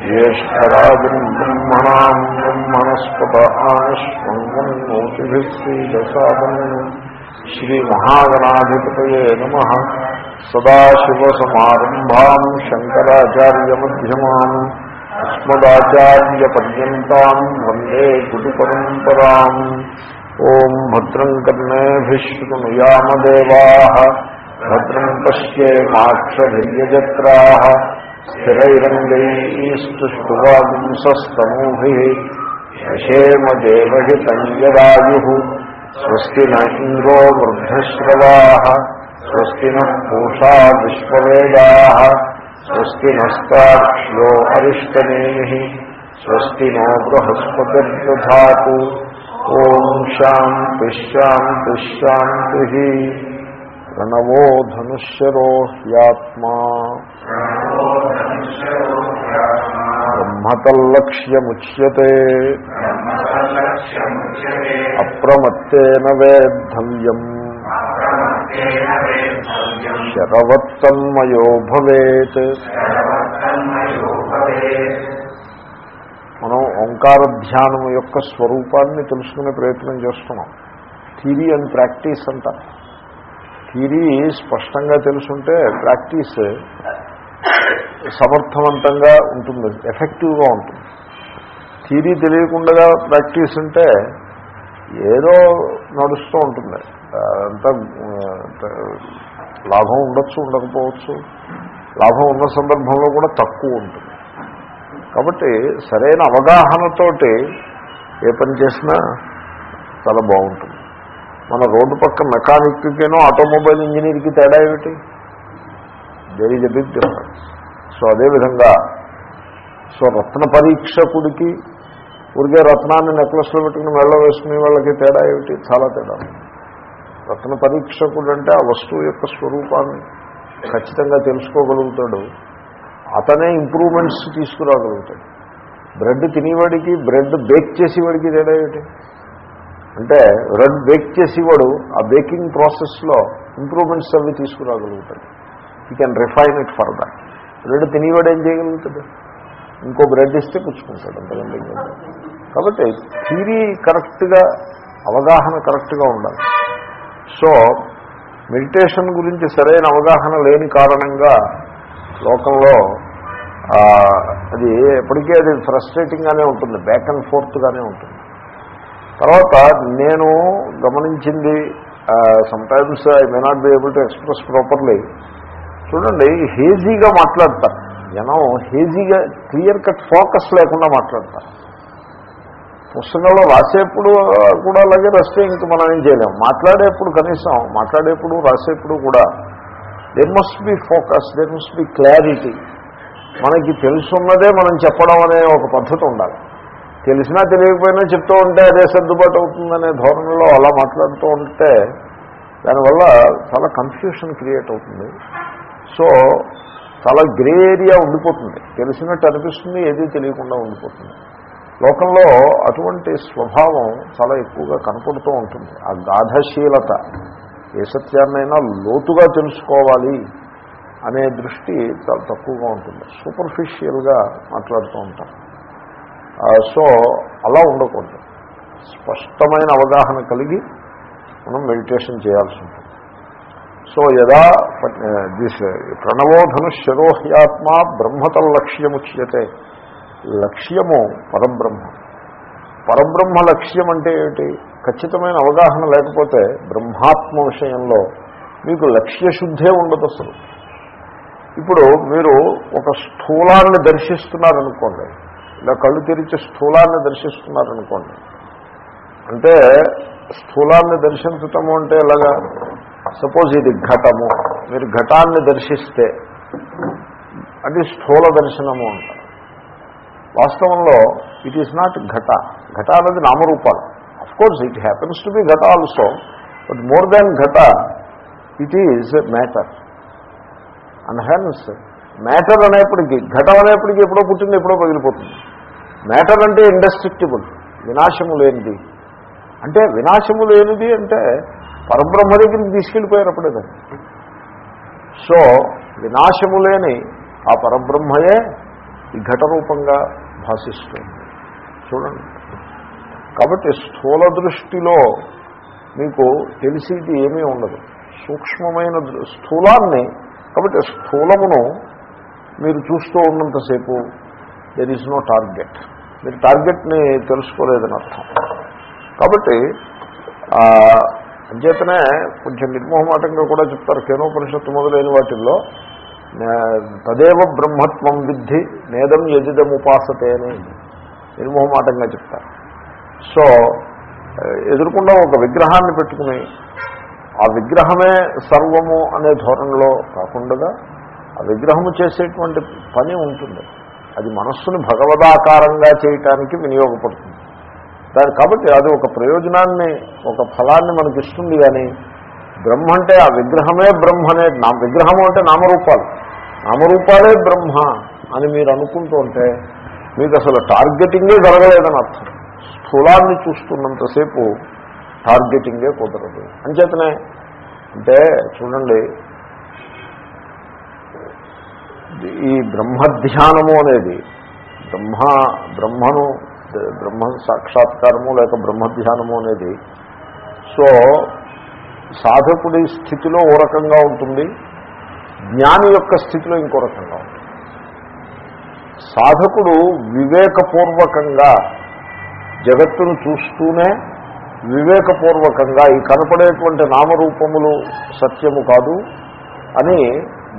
ज्येष्ठराजम् ब्रह्मणाम् ब्रह्मणस्पत आनश्वङ्गम् मोतिभिः श्रीदशावन् श्रीमहागणाधिपतये नमः। सदाशिवसमारम्भाम् वंदे अस्मदाचार्यपर्यन्ताम् वंदे गुरुपरम्पराम् ओम् भद्रम् कर्णेऽभिश्रुतनुयामदेवाः पश्ये माक्षधैर्यजत्राः స్థిరైరంగైస్తువాగుంసస్తమూభి విషేమదేవహితం యదాయు. స్వస్తి నంద్రో వృద్ధశ్రవా. స్వస్తి నూషా విశ్వవేదా. స్వస్తి నస్తాక్ష్యో అరిష్టనే స్వస్తి నో బృహస్పతిర్దా ఓం శాంతి శాంతి శాంతి. ప్రణవో ధనుష్యరో హ్యాత్మా బ్రహ్మతల్లక్ష్యముచ్యతే అప్రమత్తేన వేద్ధవ్యం శరవత్తన్మయో భవేత్ మనం ఓంకార ధ్యానం యొక్క స్వరూపాన్ని తెలుసుకునే ప్రయత్నం చేస్తున్నాం. థీరీ అండ్ ప్రాక్టీస్ అంట. థీరీ స్పష్టంగా తెలుసుంటే ప్రాక్టీస్ సమర్థవంతంగా ఉంటుంది ఎఫెక్టివ్గా ఉంటుంది. థీరీ తెలియకుండా ప్రాక్టీస్ అంటే ఏదో నడుస్తూ ఉంటుంది. అంతా లాభం ఉండొచ్చు ఉండకపోవచ్చు. లాభం ఉన్న సందర్భంలో కూడా తక్కువ ఉంటుంది. కాబట్టి సరైన అవగాహనతోటి ఏ పని చేసినా చాలా బాగుంటుంది. మన రోడ్డు పక్క మెకానిక్కేనో ఆటోమొబైల్ ఇంజనీర్కి తేడా ఏమిటి? There is a big difference so అదేవిధంగా సో రత్న పరీక్షకుడికి ఊరికే రత్నాన్ని నెక్లెస్లో పెట్టుకుని మెళ్ళ వేసుకునే వాళ్ళకి తేడా ఏమిటి? చాలా తేడా. రత్న పరీక్షకుడు అంటే ఆ వస్తువు యొక్క స్వరూపాన్ని ఖచ్చితంగా తెలుసుకోగలుగుతాడు. అతనే ఇంప్రూవ్మెంట్స్ తీసుకురాగలుగుతాడు. బ్రెడ్ తినేవాడికి బ్రెడ్ బేక్ చేసేవాడికి తేడా ఏమిటి? అంటే బ్రెడ్ బేక్ చేసేవాడు ఆ బేకింగ్ ప్రాసెస్లో ఇంప్రూవ్మెంట్స్ అవి తీసుకురాగలుగుతాడు. You can refine it further bread తినేవాడు ఏం చేయగలుగుతాడు? ఇంకో బ్రెడ్ ఇస్తే పుచ్చుకుంటాడు అంతకంటే కాబట్టి థీరీ కరెక్ట్గా అవగాహన కరెక్ట్గా ఉండాలి. సో మెడిటేషన్ గురించి సరైన అవగాహన లేని కారణంగా లోకంలో అది ఎప్పటికీ అది ఫ్రస్ట్రేటింగ్గానే ఉంటుంది బ్యాక్ అండ్ ఫోర్త్గానే ఉంటుంది. తర్వాత నేను గమనించింది sometimes I may not be able to express properly చూడండి హేజీగా మాట్లాడతారు. జనం హేజీగా క్లియర్ కట్ ఫోకస్ లేకుండా మాట్లాడతారు. పుస్తకంలో రాసేప్పుడు కూడా అలాగే రాస్తే ఇంక మనం ఏం చేయలేము మాట్లాడేప్పుడు కనీసం మాట్లాడేప్పుడు రాసేప్పుడు కూడా there must be focus there must be clarity మనకి తెలుసున్నదే మనం చెప్పడం అనే ఒక పద్ధతి ఉండాలి. తెలిసినా తెలియకపోయినా చెప్తూ ఉంటే అదే సర్దుబాటు అవుతుందనే ధోరణిలో అలా మాట్లాడుతూ ఉంటే దానివల్ల చాలా కన్ఫ్యూషన్ క్రియేట్ అవుతుంది. సో చాలా గ్రే ఏరియా ఉండిపోతుంది. తెలిసినట్టు అనిపిస్తుంది ఏదీ తెలియకుండా ఉండిపోతుంది. లోకంలో అటువంటి స్వభావం చాలా ఎక్కువగా కనపడుతూ ఉంటుంది. ఆ గాఢశీలత ఏ సత్యాన్నైనా లోతుగా తెలుసుకోవాలి అనే దృష్టి చాలా తక్కువగా ఉంటుంది. సూపర్ఫిషియల్గా మాట్లాడుతూ ఉంటాం. సో అలా ఉండకూడదు. స్పష్టమైన అవగాహన కలిగి మనం మెడిటేషన్ చేయాల్సి ఉంటుంది. సో యదా దిస్ ప్రణవోధను శరోహ్యాత్మ బ్రహ్మతల్లక్ష్యముచ్యతే. లక్ష్యము పరబ్రహ్మ. పరబ్రహ్మ లక్ష్యం అంటే ఏమిటి? ఖచ్చితమైన అవగాహన లేకపోతే బ్రహ్మాత్మ విషయంలో మీకు లక్ష్యశుద్ధే ఉండదు అసలు. ఇప్పుడు మీరు ఒక స్థూలాన్ని దర్శిస్తున్నారనుకోండి ఇలా కళ్ళు తెరిచి స్థూలాన్ని దర్శిస్తున్నారనుకోండి అంటే స్థూలాన్ని దర్శించటము అంటే ఇలాగా సపోజ్ ఇది ఘటము. మీరు ఘటాన్ని దర్శిస్తే అది స్థూల దర్శనము అంటారు వాస్తవంలో ఇట్ ఈస్ నాట్ ఘట. ఘట అనేది నామరూపాలు. Course it happens to be ఘట ఆల్సో బట్ మోర్ దాన్ ఘట it is matter and hence matter అనేప్పటికీ ఘటం అనేప్పటికీ ఎప్పుడో పుట్టింది ఎప్పుడో పగిలిపోతుంది. మ్యాటర్ అంటే ఇండస్ట్రిక్టిబుల్ వినాశము లేనిది. అంటే వినాశము లేనిది అంటే పరబ్రహ్మ దగ్గరికి తీసుకెళ్ళిపోయారప్పుడే దాన్ని సో వినాశము లేని ఆ పరబ్రహ్మయే ఈ ఘటరూపంగా భాషిస్తుంది. చూడండి. కాబట్టి స్థూల దృష్టిలో మీకు తెలిసేది ఏమీ ఉండదు. సూక్ష్మమైన దృ- స్థూలాన్ని కాబట్టి స్థూలమును మీరు చూస్తూ ఉన్నంతసేపు దెర్ ఈజ్ నో టార్గెట్ మీరు టార్గెట్ని తెలుసుకోలేదని అర్థం. కాబట్టి అంచేతనే కొంచెం నిర్మోహమాటంగా కూడా చెప్తారు కేనోపనిషత్తు మొదలైన వాటిల్లో తదేవ బ్రహ్మత్వం విద్ధి నేదం యజిదం ఉపాసతే అని నిర్మోహమాటంగా చెప్తారు. సో ఆ, ఎదురుకుండా ఒక విగ్రహాన్ని పెట్టుకుని ఆ విగ్రహమే సర్వము అనే ధోరణిలో కాకుండా ఆ విగ్రహము చేసేటువంటి పని ఉంటుంది. అది మనస్సును భగవదాకారంగా చేయటానికి వినియోగపడుతుంది. దాని కాబట్టి అది ఒక ప్రయోజనాన్ని ఒక ఫలాన్ని మనకి ఇస్తుంది కానీ బ్రహ్మ అంటే ఆ విగ్రహమే బ్రహ్మ అనే నా విగ్రహము అంటే నామరూపాలు. నామరూపాలే బ్రహ్మ అని మీరు అనుకుంటూ ఉంటే మీకు అసలు టార్గెటింగే జరగలేదని అర్థం. స్థూలాన్ని చూస్తున్నంతసేపు టార్గెటింగే కుదరదు. అంచేతనే అంటే చూడండి ఈ బ్రహ్మధ్యానము అనేది బ్రహ్మ బ్రహ్మను బ్రహ్మ సాక్షాత్కారము లేక బ్రహ్మధ్యానము అనేది. సో సాధకుడి స్థితిలో ఓ రకంగా ఉంటుంది. జ్ఞాని యొక్క స్థితిలో ఇంకో రకంగా ఉంటుంది. సాధకుడు వివేకపూర్వకంగా జగత్తును చూస్తూనే వివేకపూర్వకంగా ఈ కనపడేటువంటి నామరూపములు సత్యము కాదు అని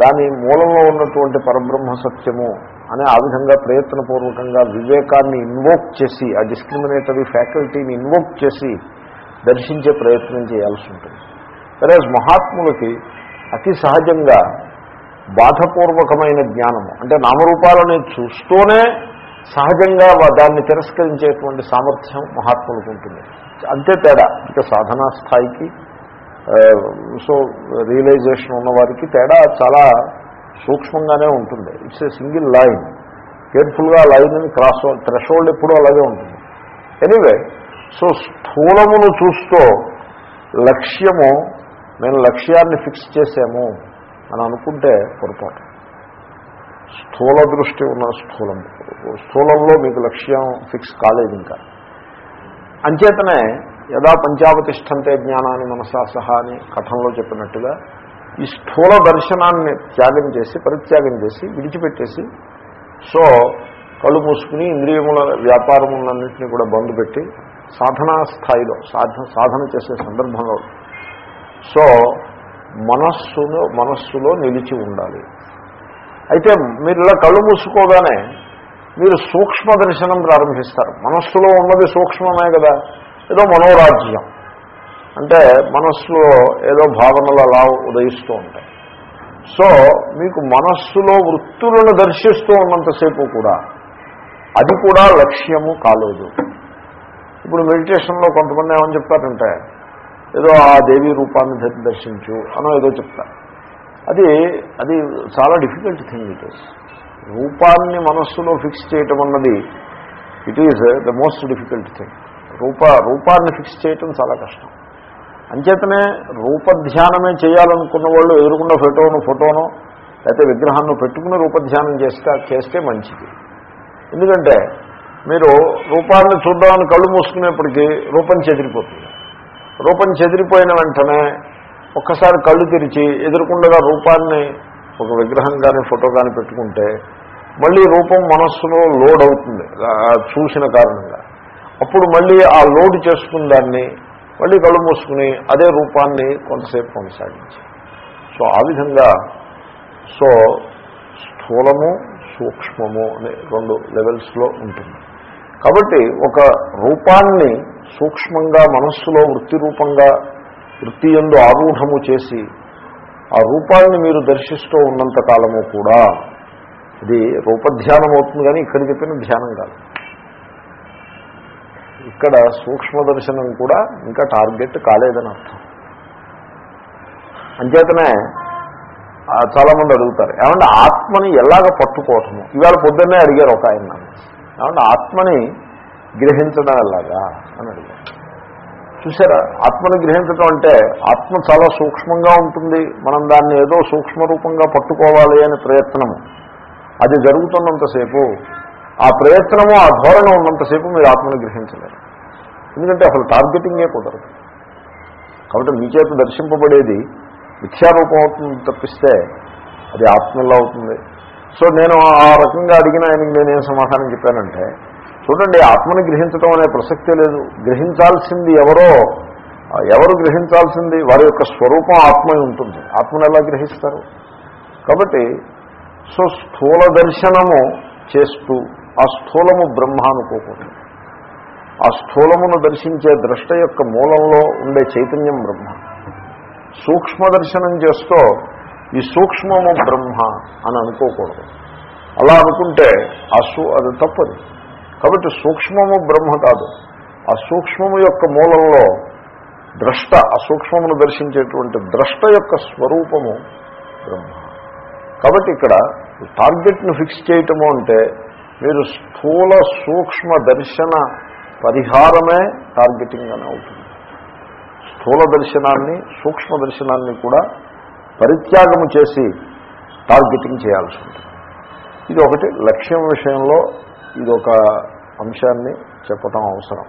దాని మూలంలో ఉన్నటువంటి పరబ్రహ్మ సత్యము అనే ఆ విధంగా ప్రయత్నపూర్వకంగా వివేకాన్ని ఇన్వోక్ చేసి ఆ డిస్క్రిమినేటరీ ఫ్యాకల్టీని ఇన్వోక్ చేసి దర్శించే ప్రయత్నం చేయాల్సి ఉంటుంది. సరే మహాత్ములకి అతి సహజంగా బాధపూర్వకమైన జ్ఞానము అంటే నామరూపాలని చూస్తూనే సహజంగా దాన్ని తిరస్కరించేటువంటి సామర్థ్యం మహాత్ములకు ఉంటుంది. అంతే తేడా ఇక సాధనా స్థాయికి సో రియలైజేషన్ ఉన్నవారికి తేడా చాలా సూక్ష్మంగానే ఉంటుంది. ఇట్స్ ఏ సింగిల్ లైన్ కేర్ఫుల్గా లైన్ క్రాస్ థ్రెషోల్డ్ ఎప్పుడూ అలాగే ఉంటుంది. ఎనీవే సో స్థూలమును చూస్తూ లక్ష్యము నేను లక్ష్యాన్ని ఫిక్స్ చేసాము అని అనుకుంటే పొరపాటు. స్థూల దృష్టి ఉన్న స్థూలం. స్థూలంలో మీకు లక్ష్యం ఫిక్స్ కాలేదు ఇంకా. అంచేతనే యదా పంచావతిష్టంతే జ్ఞానాన్ని మనసా సహా అని కథంలో చెప్పినట్టుగా ఈ స్థూల దర్శనాన్ని త్యాగం చేసి పరిత్యాగం చేసి విడిచిపెట్టేసి సో కళ్ళు మూసుకుని ఇంద్రియముల వ్యాపారములన్నింటినీ కూడా బంద్ పెట్టి సాధనా స్థాయిలో సాధన సాధన చేసే సందర్భంలో సో మనస్సును మనస్సులో నిలిచి ఉండాలి. అయితే మీరు ఇలా కళ్ళు మూసుకోగానే మీరు సూక్ష్మ దర్శనం ప్రారంభిస్తారు. మనస్సులో ఉన్నది సూక్ష్మమే కదా ఏదో మనోరాజ్యం. అంటే మనస్సులో ఏదో భావనలు అలా ఉదయిస్తూ ఉంటాయి. సో మీకు మనస్సులో వృత్తులను దర్శిస్తూ ఉన్నంతసేపు కూడా అది కూడా లక్ష్యము కాలేదు. ఇప్పుడు మెడిటేషన్లో కొంతమంది ఏమని చెప్తారంటే ఏదో ఆ దేవి రూపాన్ని దర్శించు అనో ఏదో చెప్తారు. అది అది చాలా డిఫికల్ట్ థింగ్ ఇట్ ఈస్. రూపాన్ని మనస్సులో ఫిక్స్ చేయటం అన్నది it is the most difficult thing. రూప రూపాన్ని ఫిక్స్ చేయటం చాలా కష్టం. అంచేతనే రూపధ్యానమే చేయాలనుకున్న వాళ్ళు ఎదురుకున్న ఫోటోను ఫోటోను లేకపోతే విగ్రహాన్ని పెట్టుకుని రూపధ్యానం చేస్తే చేస్తే మంచిది. ఎందుకంటే మీరు రూపాన్ని చూద్దామని కళ్ళు మూసుకునేప్పటికీ రూపం చెదిరిపోతుంది. రూపం చెదిరిపోయిన వెంటనే ఒక్కసారి కళ్ళు తెరిచి ఎదురుకుండగా రూపాన్ని ఒక విగ్రహం కానీ ఫోటో కానీ పెట్టుకుంటే మళ్ళీ రూపం మనస్సులో లోడ్ అవుతుంది చూసిన కారణంగా. అప్పుడు మళ్ళీ ఆ లోడ్ చేసుకున్న దాన్ని మళ్ళీ కళ్ళు మూసుకుని అదే రూపాన్ని కొంతసేపు కొనసాగించి. సో ఆ విధంగా సో స్థూలము సూక్ష్మము అనే రెండు లెవెల్స్లో ఉంటుంది. కాబట్టి ఒక రూపాన్ని సూక్ష్మంగా మనస్సులో వృత్తి రూపంగా వృత్తి ఎందు ఆరూఢము చేసి ఆ రూపాన్ని మీరు దర్శిస్తూ ఉన్నంత కాలము కూడా ఇది రూపధ్యానం అవుతుంది కానీ ఇక్కడ చెప్పిన ధ్యానం కాదు. ఇక్కడ సూక్ష్మ దర్శనం కూడా ఇంకా టార్గెట్ కాలేదని అర్థం. అంచేతనే చాలామంది అడుగుతారు ఏమంటే ఆత్మని ఎలాగ పట్టుకోవటము? ఇవాళ పొద్దున్నే అడిగారు ఒక ఆయన నన్ను. ఏమంటే ఆత్మని గ్రహించడం ఎలాగా? అని అడిగారు. చూసారా ఆత్మని గ్రహించడం అంటే ఆత్మ చాలా సూక్ష్మంగా ఉంటుంది మనం దాన్ని ఏదో సూక్ష్మ రూపంగా పట్టుకోవాలి అనే ప్రయత్నము. అది జరుగుతున్నంతసేపు ఆ ప్రయత్నము ఆ ధోరణ ఉన్నంతసేపు మీరు ఆత్మను గ్రహించలేరు. ఎందుకంటే అసలు టార్గెటింగే కుదరదు. కాబట్టి మీ చేత దర్శింపబడేది మిథ్యారూపం అవుతుంది తప్పిస్తే అది ఆత్మల్లో అవుతుంది. సో నేను ఆ రకంగా అడిగిన ఆయనకి నేనేం సమాధానం చెప్పానంటే చూడండి ఆత్మని గ్రహించడం అనే ప్రసక్తే లేదు. గ్రహించాల్సింది ఎవరో ఎవరు గ్రహించాల్సింది? వారి యొక్క స్వరూపం ఆత్మ ఉంటుంది. ఆత్మను ఎలా గ్రహిస్తారు? కాబట్టి సో స్థూల దర్శనము చేస్తూ ఆ స్థూలము బ్రహ్మ అనుకోకూడదు ఆ స్థూలమును దర్శించే ద్రష్ట యొక్క మూలంలో ఉండే చైతన్యం బ్రహ్మ. సూక్ష్మ దర్శనం చేస్తూ ఈ సూక్ష్మము బ్రహ్మ అని అనుకోకూడదు. అలా అనుకుంటే ఆ సూ అది తప్పది. కాబట్టి సూక్ష్మము బ్రహ్మ కాదు. ఆ సూక్ష్మము యొక్క మూలంలో ద్రష్ట ఆ సూక్ష్మమును దర్శించేటువంటి ద్రష్ట యొక్క స్వరూపము బ్రహ్మ. కాబట్టి ఇక్కడ టార్గెట్ను ఫిక్స్ చేయటము అంటే మీరు స్థూల సూక్ష్మ దర్శన పరిహారమే టార్గెటింగ్ అని అవుతుంది. స్థూల దర్శనాన్ని సూక్ష్మ దర్శనాన్ని కూడా పరిత్యాగము చేసి టార్గెటింగ్ చేయాల్సి ఉంటుంది. ఇది ఒకటి. లక్ష్యం విషయంలో ఇది ఒక అంశాన్ని చెప్పటం అవసరం.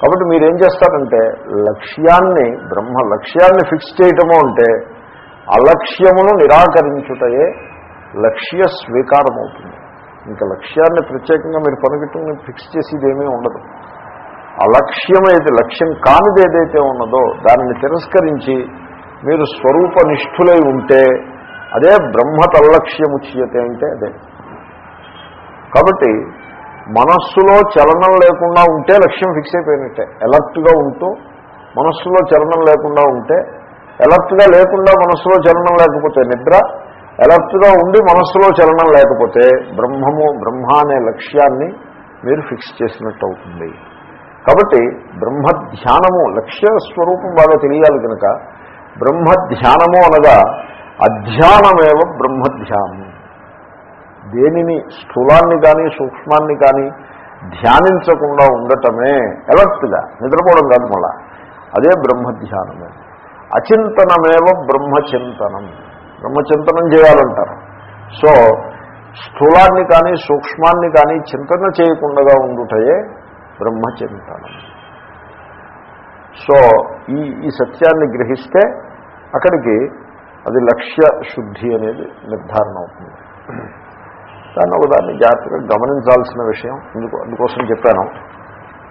కాబట్టి మీరేం చేస్తారంటే లక్ష్యాన్ని బ్రహ్మ లక్ష్యాన్ని ఫిక్స్ చేయటము అంటే అలక్ష్యమును నిరాకరించుటయే లక్ష్య స్వీకారం అవుతుంది ఇంకా లక్ష్యాన్ని ప్రత్యేకంగా మీరు పనిగట్టుకుని ఫిక్స్ చేసేది ఏమీ ఉండదు అలక్ష్యం ఏది? లక్ష్యం కానిది ఏదైతే ఉన్నదో దానిని తిరస్కరించి మీరు స్వరూప నిష్ఠులై ఉంటే అదే బ్రహ్మ తల్లక్ష్యముచ్యతే అంటే అదే. కాబట్టి మనస్సులో చలనం లేకుండా ఉంటే లక్ష్యం ఫిక్స్ అయిపోయినట్టే. ఎలర్ట్గా ఉంటూ మనస్సులో చలనం లేకుండా ఉంటే ఎలర్ట్గా లేకుండా మనస్సులో చలనం లేకపోతే నిద్ర అలర్ట్గా ఉండి మనస్సులో చలనం లేకపోతే బ్రహ్మము బ్రహ్మ అనే లక్ష్యాన్ని మీరు ఫిక్స్ చేసినట్టు అవుతుంది కాబట్టి బ్రహ్మ ధ్యానము లక్ష్య స్వరూపం బాగా తెలియాలి కనుక బ్రహ్మ ధ్యానము అనగా అధ్యానమేవ బ్రహ్మధ్యానం. దేనిని స్థూలాన్ని కానీ సూక్ష్మాన్ని కానీ ధ్యానించకుండా ఉండటమే ఎలర్ట్గా నిద్రపోవడం కాదు మళ్ళా. అదే బ్రహ్మధ్యానమే. అచింతనమేవ బ్రహ్మచింతనం. బ్రహ్మచింతనం చేయాలంటారు. సో స్థూలాన్ని కానీ సూక్ష్మాన్ని కానీ చింతన చేయకుండా ఉండుటయే బ్రహ్మచింతనం. సో ఈ ఈ సత్యాన్ని గ్రహిస్తే అక్కడికి అది లక్ష్య శుద్ధి అనేది నిర్ధారణ అవుతుంది. దాన్ని ఒకదాన్ని జాగ్రత్తగా గమనించాల్సిన విషయం అందుకు అందుకోసం చెప్పాను.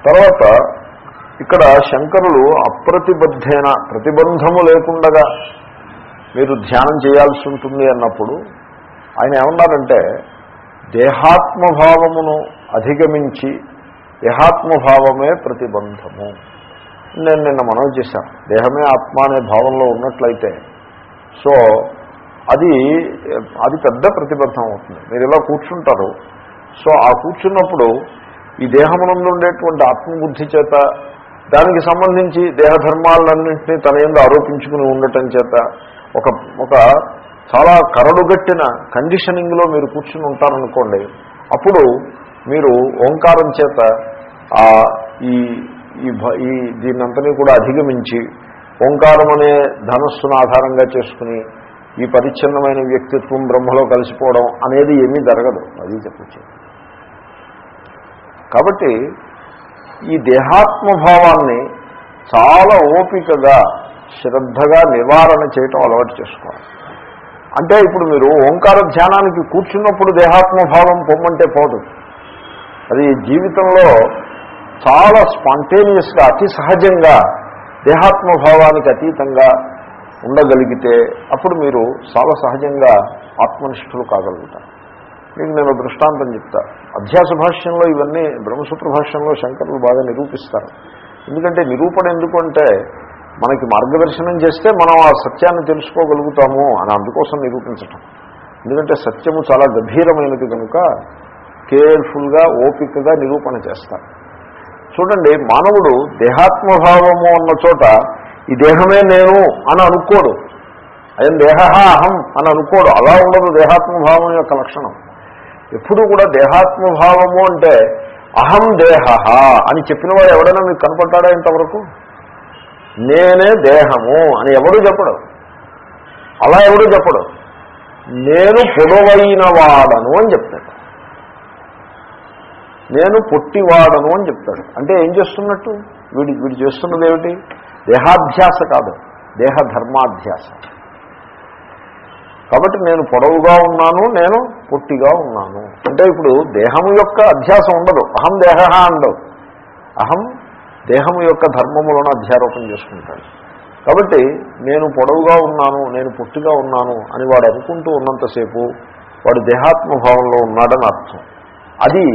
తర్వాత ఇక్కడ శంకరులు అప్రతిబద్ధేన ప్రతిబంధము లేకుండగా మీరు ధ్యానం చేయాల్సి ఉంటుంది అన్నప్పుడు ఆయన ఏమన్నారంటే దేహాత్మభావమును అధిగమించి దేహాత్మభావమే ప్రతిబంధము. నేను నిన్న మనం చేశాను. దేహమే ఆత్మ అనే భావంలో ఉన్నట్లయితే సో అది అది పెద్ద ప్రతిబంధం అవుతుంది. మీరు ఇలా కూర్చుంటారు. సో ఆ కూర్చున్నప్పుడు ఈ దేహమునందు ఉండేటువంటి ఆత్మబుద్ధి చేత దానికి సంబంధించి దేహధర్మాలన్నింటినీ తన ఎందు ఆరోపించుకుని ఉండటం చేత ఒక ఒక చాలా కరడుగట్టిన కండిషనింగ్లో మీరు కూర్చుని ఉంటారనుకోండి అప్పుడు మీరు ఓంకారం చేత ఆ ఈ ఈ భ- ఈ దీన్నంతని కూడా అధిగమించి ఓంకారం అనే ధనస్సును ఆధారంగా చేసుకుని ఈ పరిచ్ఛిన్నమైన వ్యక్తిత్వం బ్రహ్మలో కలిసిపోవడం అనేది ఏమీ జరగదు. అది చెప్పచ్చు. కాబట్టి ఈ దేహాత్మభావాన్ని చాలా ఓపికగా శ్రద్ధగా నివారణ చేయటం అలవాటు చేసుకోవాలి. అంటే ఇప్పుడు మీరు ఓంకార ధ్యానానికి కూర్చున్నప్పుడు దేహాత్మభావం పొమ్మంటే పోదు. అది జీవితంలో చాలా స్పాంటేనియస్గా అతి సహజంగా దేహాత్మభావానికి అతీతంగా ఉండగలిగితే అప్పుడు మీరు చాలా సహజంగా ఆత్మనిష్ఠులు కాగలుగుతారు. మీకు నేను దృష్టాంతం చెప్తా. అధ్యాస భాష్యంలో ఇవన్నీ బ్రహ్మసూత్ర భాష్యంలో శంకరులు బాగా నిరూపిస్తారు. ఎందుకంటే నిరూపణ ఎందుకంటే మనకి మార్గదర్శనం చేస్తే మనం ఆ సత్యాన్ని తెలుసుకోగలుగుతాము అని అందుకోసం నిరూపించటం. ఎందుకంటే సత్యము చాలా గంభీరమైనది కనుక కేర్ఫుల్గా ఓపికగా నిరూపణ చేస్తారు. చూడండి మానవుడు దేహాత్మభావము అన్న చోట ఈ దేహమే నేను అని అనుకోడు. అయం దేహ అహం అని అనుకోడు. అలా ఉండదు దేహాత్మభావం యొక్క లక్షణం. ఎప్పుడు కూడా దేహాత్మభావము అంటే అహం దేహ అని చెప్పిన వాడు ఎవడైనా మీకు కనపడ్డాడా ఇంతవరకు? నేనే దేహము అని ఎవడు చెప్పడు. అలా ఎవడు చెప్పడు. నేను పొడవైన వాడను అని చెప్తాడు. నేను పొట్టివాడను అని చెప్తాడు. అంటే ఏం చేస్తున్నట్టు? వీడి వీడు చేస్తున్నది ఏమిటి? దేహాధ్యాస కాదు దేహధర్మాధ్యాస. కాబట్టి నేను పొడవుగా ఉన్నాను నేను పొట్టిగా ఉన్నాను. అంటే ఇప్పుడు దేహం యొక్క అధ్యాసం ఉండదు. అహం దేహ అండవు. అహం దేహం యొక్క ధర్మములను అధ్యారోపణ చేసుకుంటాడు. కాబట్టి నేను పొడవుగా ఉన్నాను నేను పొట్టిగా ఉన్నాను అని వాడు అనుకుంటూ ఉన్నంతసేపు వాడు దేహాత్మభావంలో ఉన్నాడని అర్థం. అది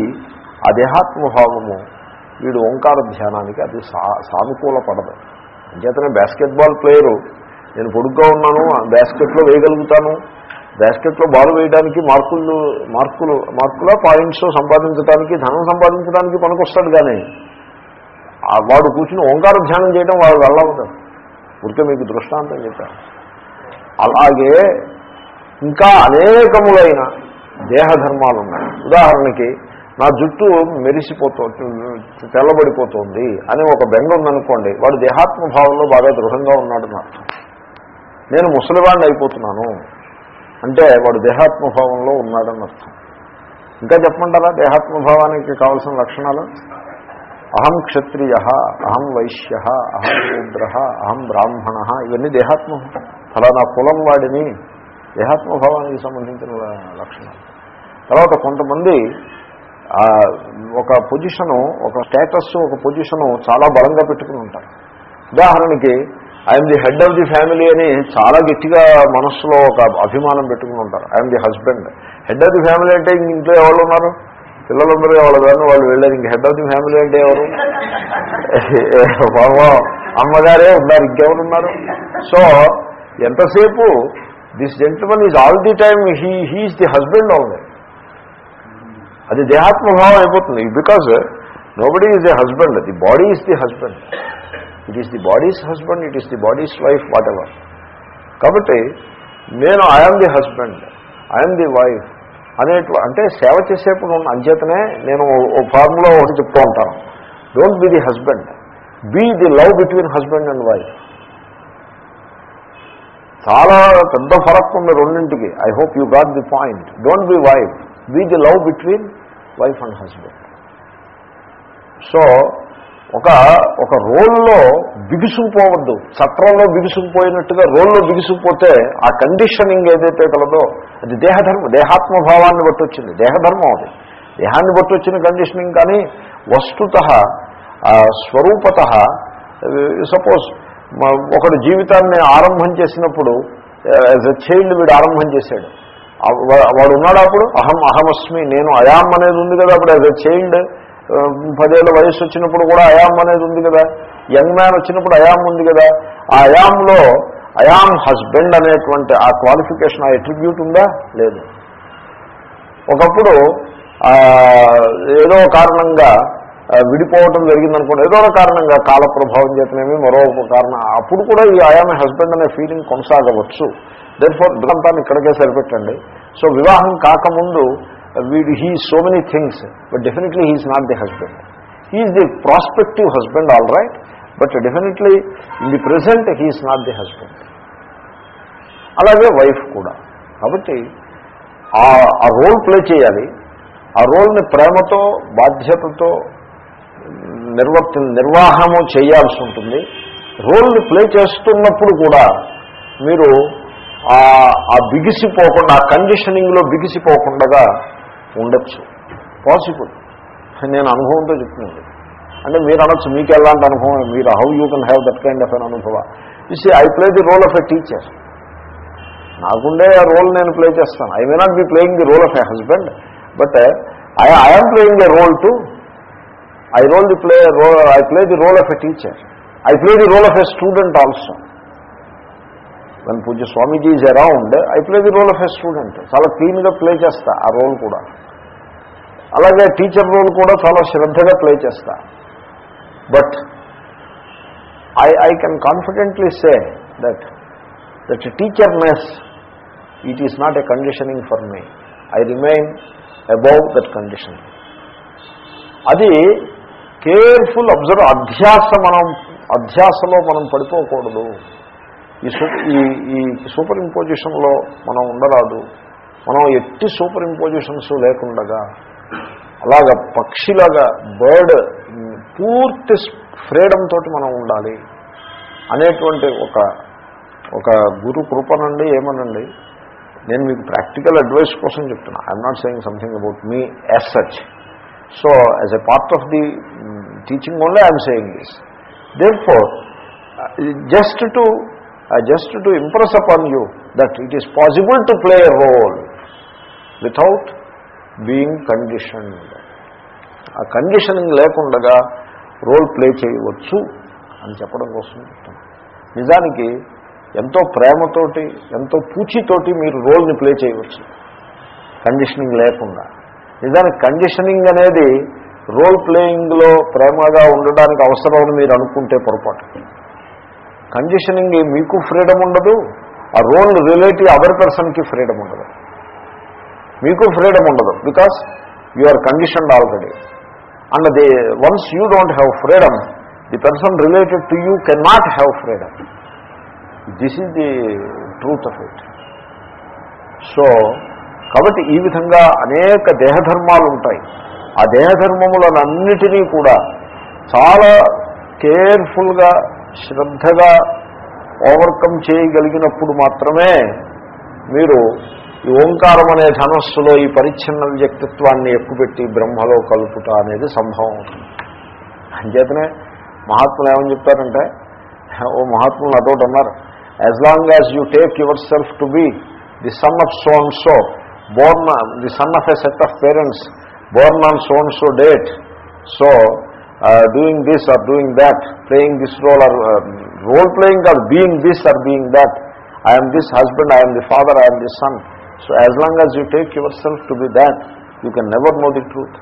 ఆ దేహాత్మభావము వీడు ఓంకార ధ్యానానికి అది సా సానుకూల పడదు. అంచేతనే బాస్కెట్బాల్ ప్లేయరు నేను పొడుగ్గా ఉన్నాను బాస్కెట్లో వేయగలుగుతాను బాస్కెట్లో బాల్ వేయడానికి మార్కులు మార్కులు మార్కుల పాయింట్స్ సంపాదించడానికి ధనం సంపాదించడానికి పనికొస్తాడు కానీ వాడు కూర్చుని ఓంకార ధ్యానం చేయడం వాడు వెళ్ళవుతాడు ఊరికే మీకు దృష్టాంతం చెప్పాను. అలాగే ఇంకా అనేకములైన దేహధర్మాలు ఉన్నాయి ఉదాహరణకి నా జుట్టు మెరిసిపోతూ తెల్లబడిపోతుంది అని ఒక బెంగ ఉందనుకోండి వాడు దేహాత్మభావంలో బాగా దృఢంగా ఉన్నాడు అర్థం. నేను ముసలివాడిని అయిపోతున్నాను అంటే వాడు దేహాత్మభావంలో ఉన్నాడని అర్థం. ఇంకా చెప్పమంటారా? దేహాత్మభావానికి కావాల్సిన లక్షణాలు? అహం క్షత్రియ అహం వైశ్య అహం శూద్ర అహం బ్రాహ్మణ ఇవన్నీ దేహాత్మ. ఫలానా కులం వాడిని దేహాత్మభావానికి సంబంధించిన లక్షణం తర్వాత కొంతమంది ఒక పొజిషను ఒక స్టేటస్ ఒక పొజిషను చాలా బలంగా పెట్టుకుని ఉంటారు. ఉదాహరణకి I'm the head of the family అని చాలా గట్టిగా మనస్సులో ఒక అభిమానం పెట్టుకుని ఉంటారు. I'm the husband. Head of the family అంటే ఇంట్లో ఎవరు ఉన్నారు? పిల్లలందరూ ఎవరు కానీ వాళ్ళు వెళ్ళారు ఇంక హెడ్ ఆఫ్ ది ఫ్యామిలీ అంటే ఎవరు బాబా అమ్మగారే ఉన్నారు ఇంకెవరు ఉన్నారు సో ఎంతసేపు this gentleman is all the time he he is the husband only అది దేహాత్మభావం అయిపోతుంది because nobody is the husband the body is the husband it is the body's husband it is the body's wife whatever కాబట్టి నేను I'm the husband I'm the wife అనేట్లు అంటే సేవ చేసేప్పుడు ఉన్న అంచేతనే నేను ఓ ఫార్ములా ఒకటి చెప్తూ ఉంటాను. Don't be the husband be the love between husband and wife చాలా పెద్ద ఫరక్ ఉంది రెండింటికి. I hope you got the point don't be wife be the love between wife and husband so ఒక ఒక రోల్లో బిగుసుకుపోవద్దు. చట్రంలో బిగుసుకుపోయినట్టుగా రోల్లో బిగుసుకుపోతే ఆ కండిషనింగ్ ఏదైతే కలదో అది దేహధర్మం దేహాత్మభావాన్ని బట్టి వచ్చింది దేహధర్మం అది. దేహాన్ని బట్టి వచ్చిన కండిషనింగ్ కానీ వస్తుత స్వరూపత సపోజ్ ఒకడు జీవితాన్ని ఆరంభం చేసినప్పుడు యాజ్ ఎ చైల్డ్ వీడు ఆరంభం చేశాడు. వాడు ఉన్నాడు అప్పుడు? అహం అహమస్మి నేను అయాం అనేది ఉంది కదా అప్పుడు యాజ్ ఎ చైల్డ్ పదేళ్ళ వయసు వచ్చినప్పుడు కూడా అయాం అనేది ఉంది కదా. యంగ్ మ్యాన్ వచ్చినప్పుడు అయాం ఉంది కదా. ఆ అయాంలో అయాం హస్బెండ్ అనేటువంటి ఆ క్వాలిఫికేషన్ ఆ ఎట్రిబ్యూట్ ఉందా? లేదు. ఒకప్పుడు ఏదో కారణంగా విడిపోవటం జరిగిందనుకోండి ఏదో ఒక కారణంగా కాల ప్రభావం చేతనేమి మరో కారణం. అప్పుడు కూడా ఈ ఆయామ హస్బెండ్ అనే ఫీలింగ్ కొనసాగవచ్చు. దెర్ఫోర్ దృంతాన్ని ఇక్కడికే సరిపెట్టండి. సో వివాహం కాకముందు వీడు he so many things but definitely he is not the husband he is the prospective husband all right but definitely in the present he is not the husband అలాగే wife కూడా. కాబట్టి ఆ ఆ రోల్ ప్లే చేయాలి. ఆ రోల్ని ప్రేమతో బాధ్యతతో నిర్వర్తి నిర్వాహము చేయాల్సి ఉంటుంది. రోల్ని ప్లే చేస్తున్నప్పుడు కూడా మీరు ఆ ఆ బిగిసిపోకుండా ఆ కండిషనింగ్లో బిగిసిపోకుండా ఉండొచ్చు. పాసిబుల్. నేను అనుభవంతో చెప్తున్నాను. అంటే మీరు అనొచ్చు మీకు ఎలాంటి అనుభవం? మీరు how you can have that kind of అన్ అనుభవ? See I play the role of a teacher. నాకుండే ఆ రోల్ నేను ప్లే చేస్తాను. I may not be playing the role of a husband but uh, I I'm playing a role to I role the play role I play the role of a teacher. I play the role of a student also. One puja Swamiji is around I play the role of a student చాలా క్లీన్గా play చేస్తా ఆ role కూడా. అలాగే teacher role కూడా చాలా శ్రద్ధగా play చేస్తా. But I I can confidently say that that teacherness it is not a conditioning for me I remain above that condition అది కేర్ఫుల్ అబ్జర్వ్ అధ్యాస మనం అధ్యాసలో మనం పడిపోకూడదు. ఈ ఈ ఈ సూపర్ ఇంపోజిషన్లో మనం ఉండరాదు. మనం ఎట్టి సూపర్ ఇంపోజిషన్స్ లేకుండగా అలాగ పక్షిలాగా బర్డ్ పూర్తి ఫ్రీడమ్ తోటి మనం ఉండాలి అనేటువంటి ఒక ఒక గురు కృపనండి ఏమనండి? నేను మీకు ప్రాక్టికల్ అడ్వైస్ కోసం చెప్తున్నా. I'm not saying something about me as such so as a part of the teaching only I'm saying this therefore just to just to impress upon you that it is possible to play a role without being conditioned. ఆ conditioning లేకుండగా role play చేయవచ్చు అని చెప్పడం కోసం నిజానికి ఎంతో ప్రేమతోటి ఎంతో పూచితోటి మీరు రోల్ని ప్లే చేయవచ్చు. కండిషనింగ్ లేకుండా. నిజానికి కండిషనింగ్ అనేది రోల్ ప్లేయింగ్లో ప్రేమగా ఉండడానికి అవసరం అని మీరు అనుకుంటే పొరపాటు. కండిషనింగ్ మీకు ఫ్రీడమ్ ఉండదు ఆ రోల్ రిలేటివ్ అదర్ పర్సన్కి ఫ్రీడమ్ ఉండదు. మీకు ఫ్రీడమ్ ఉండదు because you are conditioned already and the once you don't have freedom the person related to you can not have freedom this is the truth of it so కాబట్టి ఈ విధంగా అనేక దేహధర్మాలు ఉంటాయి. ఆ దేహధర్మములనన్నిటినీ కూడా చాలా కేర్ఫుల్గా శ్రద్ధగా ఓవర్కమ్ చేయగలిగినప్పుడు మాత్రమే మీరు ఈ ఓంకారం అనే ధనస్సులో ఈ పరిచ్ఛిన్న వ్యక్తిత్వాన్ని ఎక్కుపెట్టి బ్రహ్మలో కలుపుట అనేది సంభవం. అవుతుంది అంచేతనే మహాత్ములు ఏమని చెప్పారంటే ఓ మహాత్ములు అదొకటి అన్నారు as long as you take your self to be the son of so and so born the son of a set of parents born on so and so date so doing this or doing that playing this role or role playing or being this or being that I'm this husband I'm the father I'm the son so as long as you take your self to be that you can never know the truth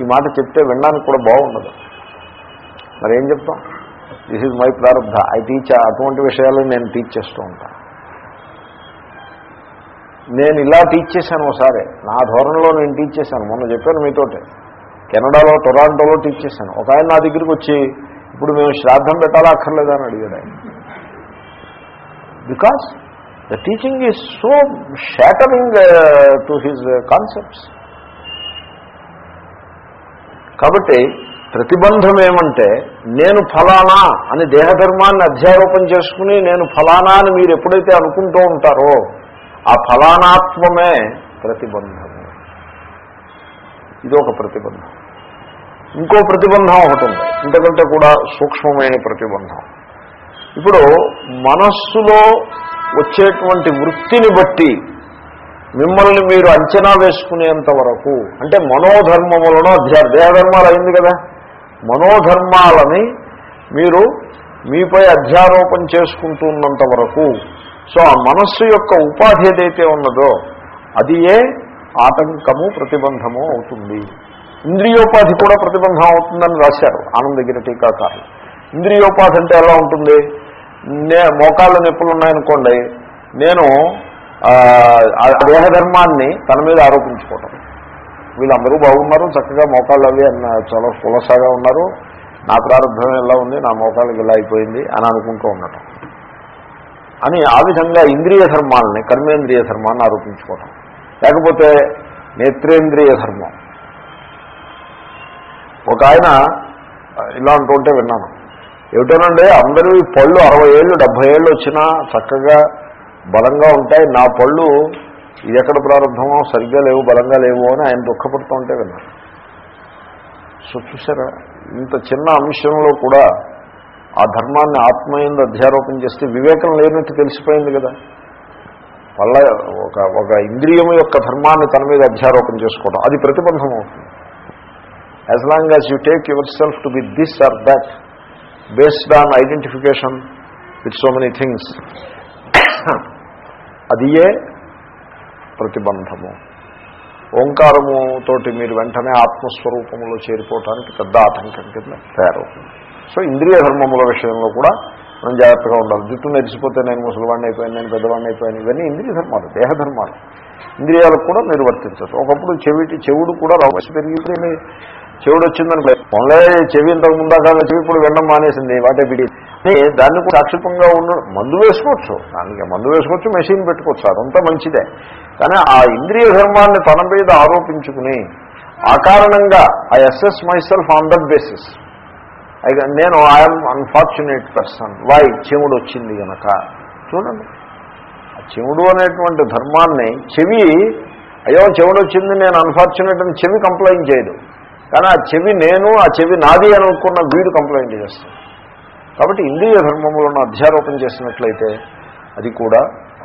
ఈ మాట చెప్తే వినడానికి కూడా బాగుండదు. మరి ఏం చెప్తాం? This is my ప్రారంభ ఐ టీచ్ అటువంటి విషయాలు నేను టీచ్ చేస్తూ ఉంటాను నేను ఇలా టీచ్ చేశాను ఒకసారి. నా ధోరణిలో నేను టీచ్ చేశాను. మొన్న చెప్పాను మీతోటి. కెనడాలో టొరాంటోలో టీచ్ చేశాను. ఒక ఆయన నా దగ్గరికి వచ్చి ఇప్పుడు మేము శ్రాద్ధం పెట్టాలా అక్కర్లేదా? అని అడిగాడు ఆయన. Because the teaching is so shattering to his concepts కాబట్టి ప్రతిబంధం ఏమంటే నేను ఫలానా అని దేహధర్మాన్ని అధ్యారోపణ చేసుకుని నేను ఫలానా అని మీరు ఎప్పుడైతే అనుకుంటూ ఉంటారో ఆ ఫలానాత్వమే ప్రతిబంధము. ఇది ఒక ప్రతిబంధం. ఇంకో ప్రతిబంధం ఒకటి ఉంది. ఇంతకంటే కూడా సూక్ష్మమైన ప్రతిబంధం. ఇప్పుడు మనస్సులో వచ్చేటువంటి వృత్తిని బట్టి మిమ్మల్ని మీరు అంచనా వేసుకునేంత వరకు అంటే మనోధర్మములను అధ్యారు దేహధర్మాలు అయింది కదా? మనోధర్మాలని మీరు మీపై అధ్యారోపణ చేసుకుంటున్నంత వరకు సో ఆ మనస్సు యొక్క ఉపాధి ఏదైతే ఉన్నదో అది ఏ? ఆటంకము ప్రతిబంధము అవుతుంది. ఇంద్రియోపాధి కూడా ప్రతిబంధం అవుతుందని రాశారు ఆనందగిరి టీకాకారులు. ఇంద్రియోపాధి అంటే ఎలా ఉంటుంది? నే మోకాళ్ళ నొప్పులు ఉన్నాయనుకోండి నేను ఆ దేహధర్మాన్ని తన మీద ఆరోపించుకోవటం. వీళ్ళందరూ బాగున్నారు చక్కగా మోకాళ్ళు అవి అన్న చాలా కులసాగా ఉన్నారు. నా ప్రారంభం ఎలా ఉంది? నా మోకాళ్ళకి ఇలా అయిపోయింది? అని అనుకుంటూ ఉండటం. అని ఆ విధంగా ఇంద్రియ ధర్మాలని కర్మేంద్రియ ధర్మాన్ని ఆరోపించుకోవటం. లేకపోతే నేత్రేంద్రియ ధర్మం. ఒక ఆయన ఇలా అంటుంటే విన్నాను. ఏమిటోనండి అందరూ ఈ పళ్ళు అరవై ఏళ్ళు డెబ్భై ఏళ్ళు వచ్చినా చక్కగా బలంగా ఉంటాయి. నా పళ్ళు ఇది ఎక్కడ ప్రారంభమో సరిగ్గా లేవు బలంగా లేవు అని ఆయన దుఃఖపడుతూ ఉంటే విన్నాను సో చూసారా ఇంత చిన్న అంశంలో కూడా ఆ ధర్మాన్ని ఆత్మయందు అధ్యారోపణ చేస్తే వివేకం లేనట్టు తెలిసిపోయింది కదా. వల్ల ఒక ఒక ఇంద్రియం యొక్క ధర్మాన్ని తన మీద అధ్యారోపణ చేసుకోవడం అది ప్రతిబంధం అవుతుంది as long as you take your self to be this or that based on identification with so many things అది ఏ ప్రతిబంధము. ఓంకారము తోటి మీరు వెంటనే ఆత్మస్వరూపంలో చేరిపోవటానికి పెద్ద ఆటంకం కింద తయారవుతుంది. సో ఇంద్రియ ధర్మముల విషయంలో కూడా మనం జాగ్రత్తగా ఉండాలి. జుట్టు నెరిసిపోతే నేను ముసలివాడిని అయిపోయాను నేను పెద్దవాడిని అయిపోయాను ఇవన్నీ ఇంద్రియ ధర్మాలు దేహధర్మాలు. ఇంద్రియాలకు కూడా మీరు వర్తించచ్చు ఒకప్పుడు చెవిటి చెవుడు కూడా రావచ్చు పెరిగిపోయింది చెవుడు వచ్చిందని మొదలే చెవి ఇంతకు ముందాక చెవి ఇప్పుడు వినడం మానేసింది వాటే బిడి దాన్ని కూడా సాక్షిపంగా ఉన్న మందు వేసుకోవచ్చు. దానికి మందు వేసుకోవచ్చు మెషిన్ పెట్టుకోవచ్చు అదంతా మంచిదే. కానీ ఆ ఇంద్రియ ధర్మాన్ని తన మీద ఆరోపించుకుని ఆ కారణంగా I assess my self on that basis నేను ఐఎమ్ అన్ఫార్చునేట్ పర్సన్ వై చెవుడు వచ్చింది కనుక చూడండి. ఆ చెవుడు అనేటువంటి ధర్మాన్ని చెవి అయ్యో చెవుడు వచ్చింది నేను అన్ఫార్చునేట్ అని చెవి కంప్లైంట్ చేయదు. కానీ ఆ చెవి నేను ఆ చెవి నాది అనుకున్న వీడు కంప్లైంట్ చేస్తాను కాబట్టి ఇంద్రియ ధర్మములను అధ్యారోపణ చేసినట్లయితే అది కూడా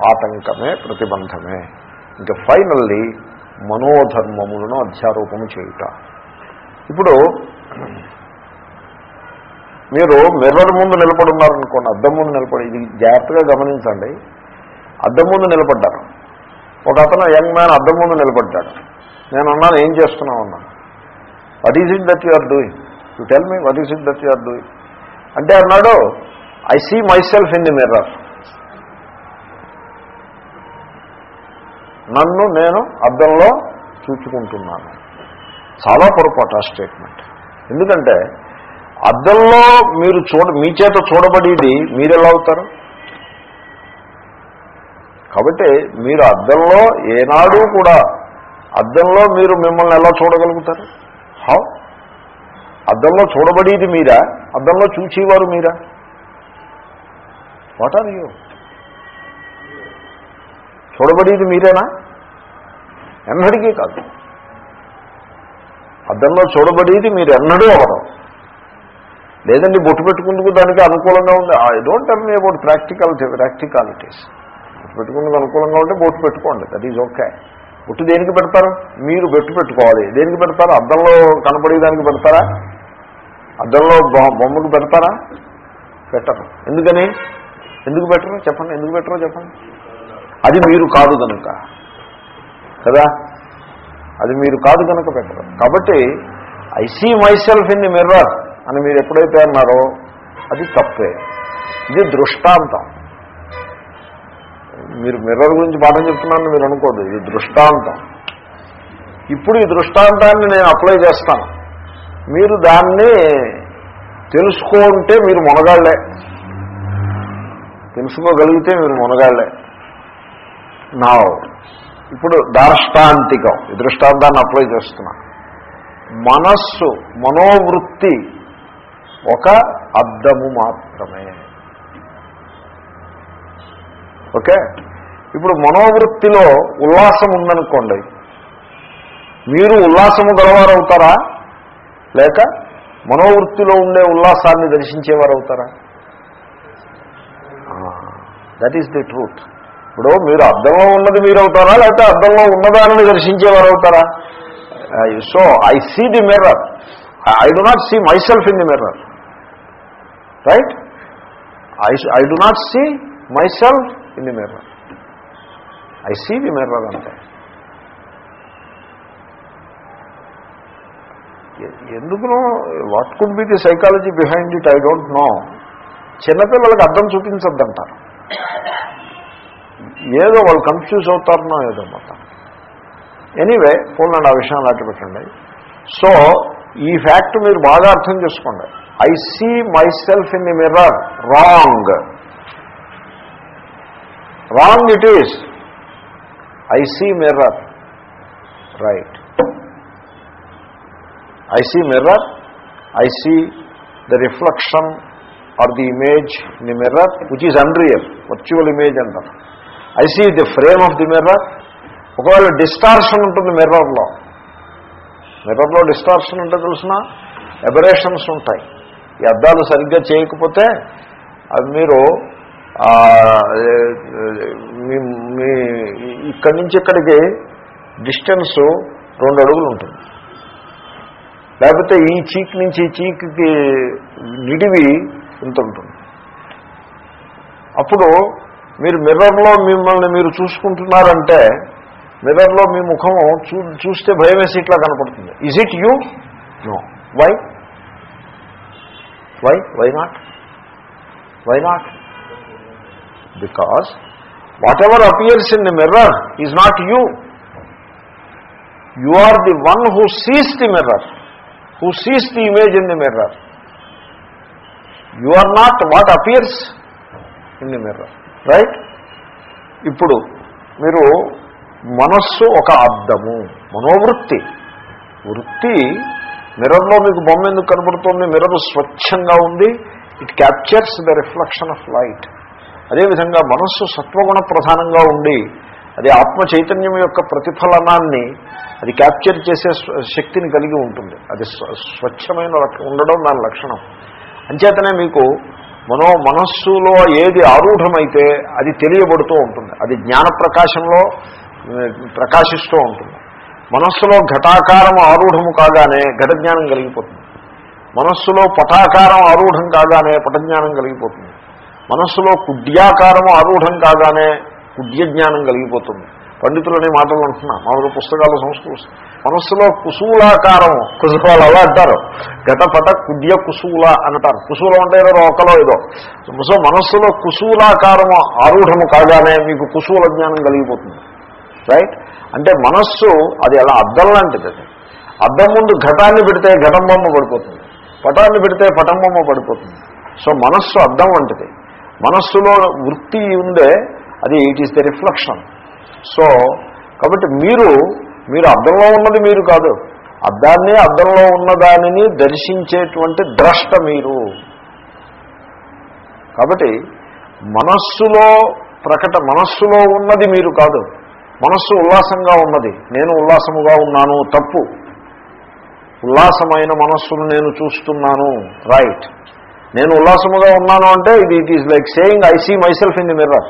ఆటంకమే ప్రతిబంధమే. ఇంకా ఫైనల్లీ మనోధర్మములను అధ్యారోపము చేయుట. ఇప్పుడు మీరు మిర్రర్ ముందు నిలబడున్నారనుకోండి అద్దం ముందు నిలబడి ఇది జాగ్రత్తగా గమనించండి. అద్దం ముందు నిలబడ్డారు. ఒక అతను యంగ్ మ్యాన్ అద్దం ముందు నిలబడ్డాడు. నేను అన్నాను ఏం చేస్తున్నావు? అన్నాను. What is it that you are doing you tell me what is it that you are doing అంటే అన్నాడు I see my self in the mirror నన్ను నేను అద్దంలో చూచుకుంటున్నాను. చాలా పొరపాటు ఆ స్టేట్మెంట్ ఎందుకంటే అద్దంలో మీరు చూడ మీ చేత చూడబడేది మీరు ఎలా అవుతారు? కాబట్టి మీరు అద్దంలో ఏనాడు కూడా అద్దంలో మీరు మిమ్మల్ని ఎలా చూడగలుగుతారు? హౌ? అద్దంలో చూడబడేది మీరా? అద్దంలో చూచేవారు మీరా? What are you? చూడబడేది మీరేనా? ఎన్నడికీ కాదు. అద్దంలో చూడబడేది మీరు ఎన్నడూ అవడం లేదండి బొట్టు పెట్టుకుందుకు దానికి అనుకూలంగా ఉంది. I don't tell me about practical practicalities బొట్టు పెట్టుకుందుకు అనుకూలంగా ఉంటే బొట్టు పెట్టుకోండి దట్ ఈజ్ ఓకే బొట్టు దేనికి పెడతారు? మీరు బొట్టు పెట్టుకోవాలి. దేనికి పెడతారు? అద్దంలో కనపడేదానికి పెడతారా? అద్దంలో బొమ్మకు పెడతారా? పెట్టరు. ఎందుకని? ఎందుకు పెట్టరు? చెప్పండి ఎందుకు పెట్టరో? చెప్పండి. అది మీరు కాదు కనుక కదా? అది మీరు కాదు కనుక పెట్టరు. కాబట్టి I see my self in the mirror అని మీరు ఎప్పుడైతే అన్నారో అది తప్పే. ఇది దృష్టాంతం. మీరు మిర్రర్ గురించి పాఠం చెప్తున్నాను మీరు అనుకోదు ఇది దృష్టాంతం. ఇప్పుడు ఈ దృష్టాంతాన్ని నేను అప్లై చేస్తాను. మీరు దాన్ని తెలుసుకుంటే మీరు మునగాళ్ళే. తెలుసుకోగలిగితే మీరు మునగాళ్ళే. నా ఇప్పుడు దార్ష్టాంతికం. ఈ దృష్టాంతాన్ని అప్లై చేస్తున్నా. మనస్సు మనోవృత్తి ఒక అద్దము మాత్రమే. ఓకే? ఇప్పుడు మనోవృత్తిలో ఉల్లాసం ఉందనుకోండి. మీరు ఉల్లాసము గలవారవుతారా? లేక మనోవృత్తిలో ఉండే ఉల్లాసాన్ని దర్శించేవారు అవుతారా దట్ ఈస్ ది ట్రూత్ ఇప్పుడు మీరు అద్దంలో ఉన్నది మీరు అవుతారా లేకపోతే అద్దంలో ఉన్నదానిని దర్శించేవారు అవుతారా so I see the mirror I do not see my self in the mirror right I I do not see my self in the mirror I see the mirror అంటే ఎందుకునో what could be the psychology behind it I don't know చిన్నపిల్లలకు అర్థం చూపించద్దంటారు. ఏదో వాళ్ళు confuse అవుతారనో ఏదో మొత్తం anyway పోలండి ఆ విషయం అలాంటి పెట్టండి. సో ఈ ఫ్యాక్ట్ మీరు బాగా అర్థం చేసుకోండి. I see myself in the mirror wrong wrong it is I see mirror right I see mirror I see the reflection are the image in the mirror which is unreal virtual image అంటారు I see the frame of the mirror ఒకవేళ distortion ఉంటుంది మిర్రర్లో మిర్రర్లో distortion ఉంటే తెలిసిన aberrations ఉంటాయి ఈ అద్దాలు సరిగ్గా చేయకపోతే అది మీరు మీ ఇక్కడి నుంచి ఇక్కడికి డిస్టెన్స్ రెండు అడుగులు ఉంటుంది. లేకపోతే ఈ చీక్ నుంచి ఈ చీక్కి నిడివి ఇంత ఉంటుంది. అప్పుడు మీరు మిర్రర్లో మిమ్మల్ని మీరు చూసుకుంటున్నారంటే మిర్రర్లో మీ ముఖం చూ చూస్తే భయం వేసి ఇట్లా కనపడుతుంది. Is it you know why why why not why not because whatever appears in the mirror is not you you are the one who sees the mirror who sees the image in the mirror you are not what appears in the mirror right ఇప్పుడు మీరు మనస్సు ఒక అర్థము మనోవృత్తి. వృత్తి మిర్రర్లో మీకు బొమ్మ ఎందుకు కనబడుతుంది మిర్రర్ స్వచ్ఛంగా ఉంది. It captures the reflection of light అదేవిధంగా మనస్సు సత్వగుణ ప్రధానంగా ఉండి అది ఆత్మ చైతన్యం యొక్క ప్రతిఫలనాన్ని అది క్యాప్చర్ చేసే శక్తిని కలిగి ఉంటుంది. అది స్వ- స్వచ్ఛమైన ఉండడం దాని లక్షణం. అంచేతనే మీకు మనో మనస్సులో ఏది ఆరూఢమైతే అది తెలియబడుతూ ఉంటుంది. అది జ్ఞాన ప్రకాశంలో ప్రకాశిస్తూ ఉంటుంది. మనస్సులో ఘటాకారం ఆరూఢము కాగానే ఘటజ్ఞానం కలిగిపోతుంది. మనస్సులో పటాకారం ఆరూఢం కాగానే పటజ్ఞానం కలిగిపోతుంది. మనస్సులో కుడ్యాకారం ఆరూఢం కాగానే కుడ్య జ్ఞానం కలిగిపోతుంది. పండితులనే మాటలు అంటున్నా మామూలు పుస్తకాలు సంస్కృతి. మనస్సులో కుసూలాకారం కుసూలాలు అలా అంటారు. గతపట కుడ్య కుసూల అంటారు. కుసూలం అంటే ఏదో ఒకలో ఏదో. సో మనస్సులో కుసూలాకారం ఆరూఢము కాగానే మీకు కుసూల జ్ఞానం కలిగిపోతుంది. రైట్ అంటే మనస్సు అది అలా అద్దం లాంటిది అది. అద్దం ముందు ఘటాన్ని పెడితే ఘటం బొమ్మ పడిపోతుంది. పటాన్ని పెడితే పటం బొమ్మ పడిపోతుంది. సో మనస్సు అద్దం వంటిది. మనస్సులో వృత్తి ఉందే అది it is the reflection so కాబట్టి మీరు మీరు అద్దంలో ఉన్నది మీరు కాదు. అద్దాన్ని అద్దంలో ఉన్నదానిని దర్శించేటువంటి ద్రష్ట మీరు. కాబట్టి మనస్సులో ప్రకట మనస్సులో ఉన్నది మీరు కాదు. మనస్సు ఉల్లాసంగా ఉన్నది. నేను ఉల్లాసముగా ఉన్నాను తప్పు. ఉల్లాసమైన మనస్సును నేను చూస్తున్నాను రైట్ నేను ఉల్లాసముగా ఉన్నాను అంటే ఇది it is like saying I see myself in the mirror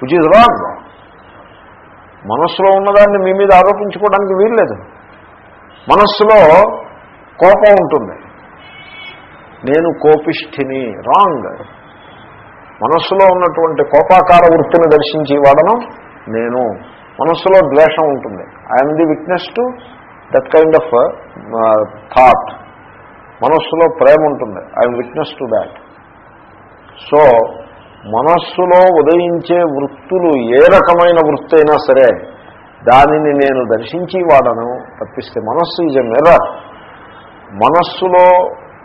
which is wrong మనస్సులో ఉన్నదాన్ని మీ మీద ఆరోపించుకోవడానికి వీల్లేదు. మనస్సులో కోపం ఉంటుంది. నేను కోపిష్ఠిని రాంగ్ మనస్సులో ఉన్నటువంటి కోపాకార వృత్తిని దర్శించి వాడను నేను. మనస్సులో ద్వేషం ఉంటుంది. I'm the witness to that kind of thought మనస్సులో ప్రేమ ఉంటుంది. I'm witness to that so మనస్సులో ఉదయించే వృత్తులు ఏ రకమైన వృత్తి అయినా సరే దానిని నేను దర్శించి వాడను తప్పిస్తే మనస్సు ఈజ్ ఎ మిర్రర్ మనస్సులో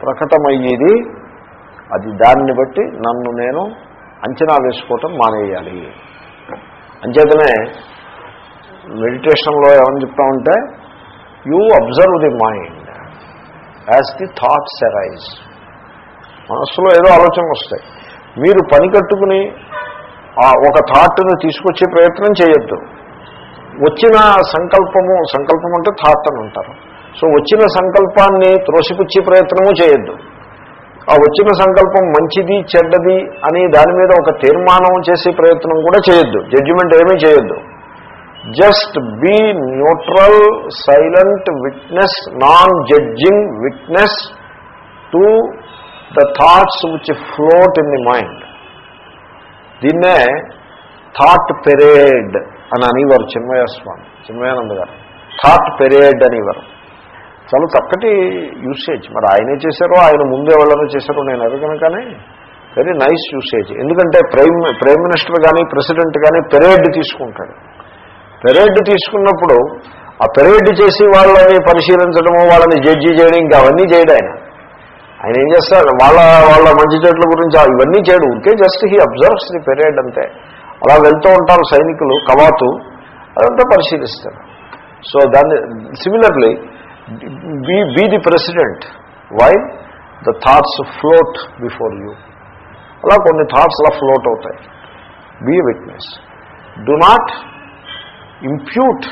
ప్రకటమయ్యేది అది దాన్ని బట్టి నన్ను నేను అంచనా వేసుకోవటం మానేయాలి. అంచేతనే మెడిటేషన్లో ఏమని చెప్తామంటే you observe the mind as the thoughts arise మనస్సులో ఏదో ఆలోచనలు వస్తాయి. మీరు పని కట్టుకుని ఒక థాట్ను తీసుకొచ్చే ప్రయత్నం చేయొద్దు. వచ్చిన సంకల్పము సంకల్పం అంటే థాట్ అని అంటారు. సో వచ్చిన సంకల్పాన్ని త్రోసిపుచ్చే ప్రయత్నము చేయొద్దు. ఆ వచ్చిన సంకల్పం మంచిది చెడ్డది అని దాని మీద ఒక తీర్మానం చేసే ప్రయత్నం కూడా చేయొద్దు. జడ్జిమెంట్ ఏమీ చేయొద్దు. Just be neutral silent witness non judging witness to the thoughts which float in the mind దీన్నే థాట్ పెరేడ్ అని అనేవారు చిన్మయస్వామి చిన్మయానంద గారు. థాట్ పెరేడ్ అనేవారు. చాలా చక్కటి యూసేజ్ మరి ఆయనే చేశారో ఆయన ముందే ఎవరైనా చేశారో నేను అడగను కానీ వెరీ నైస్ యూసేజ్ ఎందుకంటే ప్రైమ్ ప్రైమ్ మినిస్టర్ కానీ ప్రెసిడెంట్ కానీ పెరేడ్ తీసుకుంటాడు. పెరేడ్ తీసుకున్నప్పుడు ఆ పెరేడ్ చేసి వాళ్ళని పరిశీలించడము వాళ్ళని జడ్జి చేయడం ఇంకా అవన్నీ చేయడం ఆయన. ఆయన ఏం చేస్తారు వాళ్ళ వాళ్ళ మంచి చెట్ల గురించి ఇవన్నీ చేయడు. ఉంటే just he observes the parade అంతే. అలా వెళ్తూ ఉంటారు సైనికులు కవాతు అదంతా పరిశీలిస్తారు. సో దాన్ని similarly be be the president why the thoughts float before you అలా కొన్ని థాట్స్ అలా ఫ్లోట్ అవుతాయి. Be witness do not impute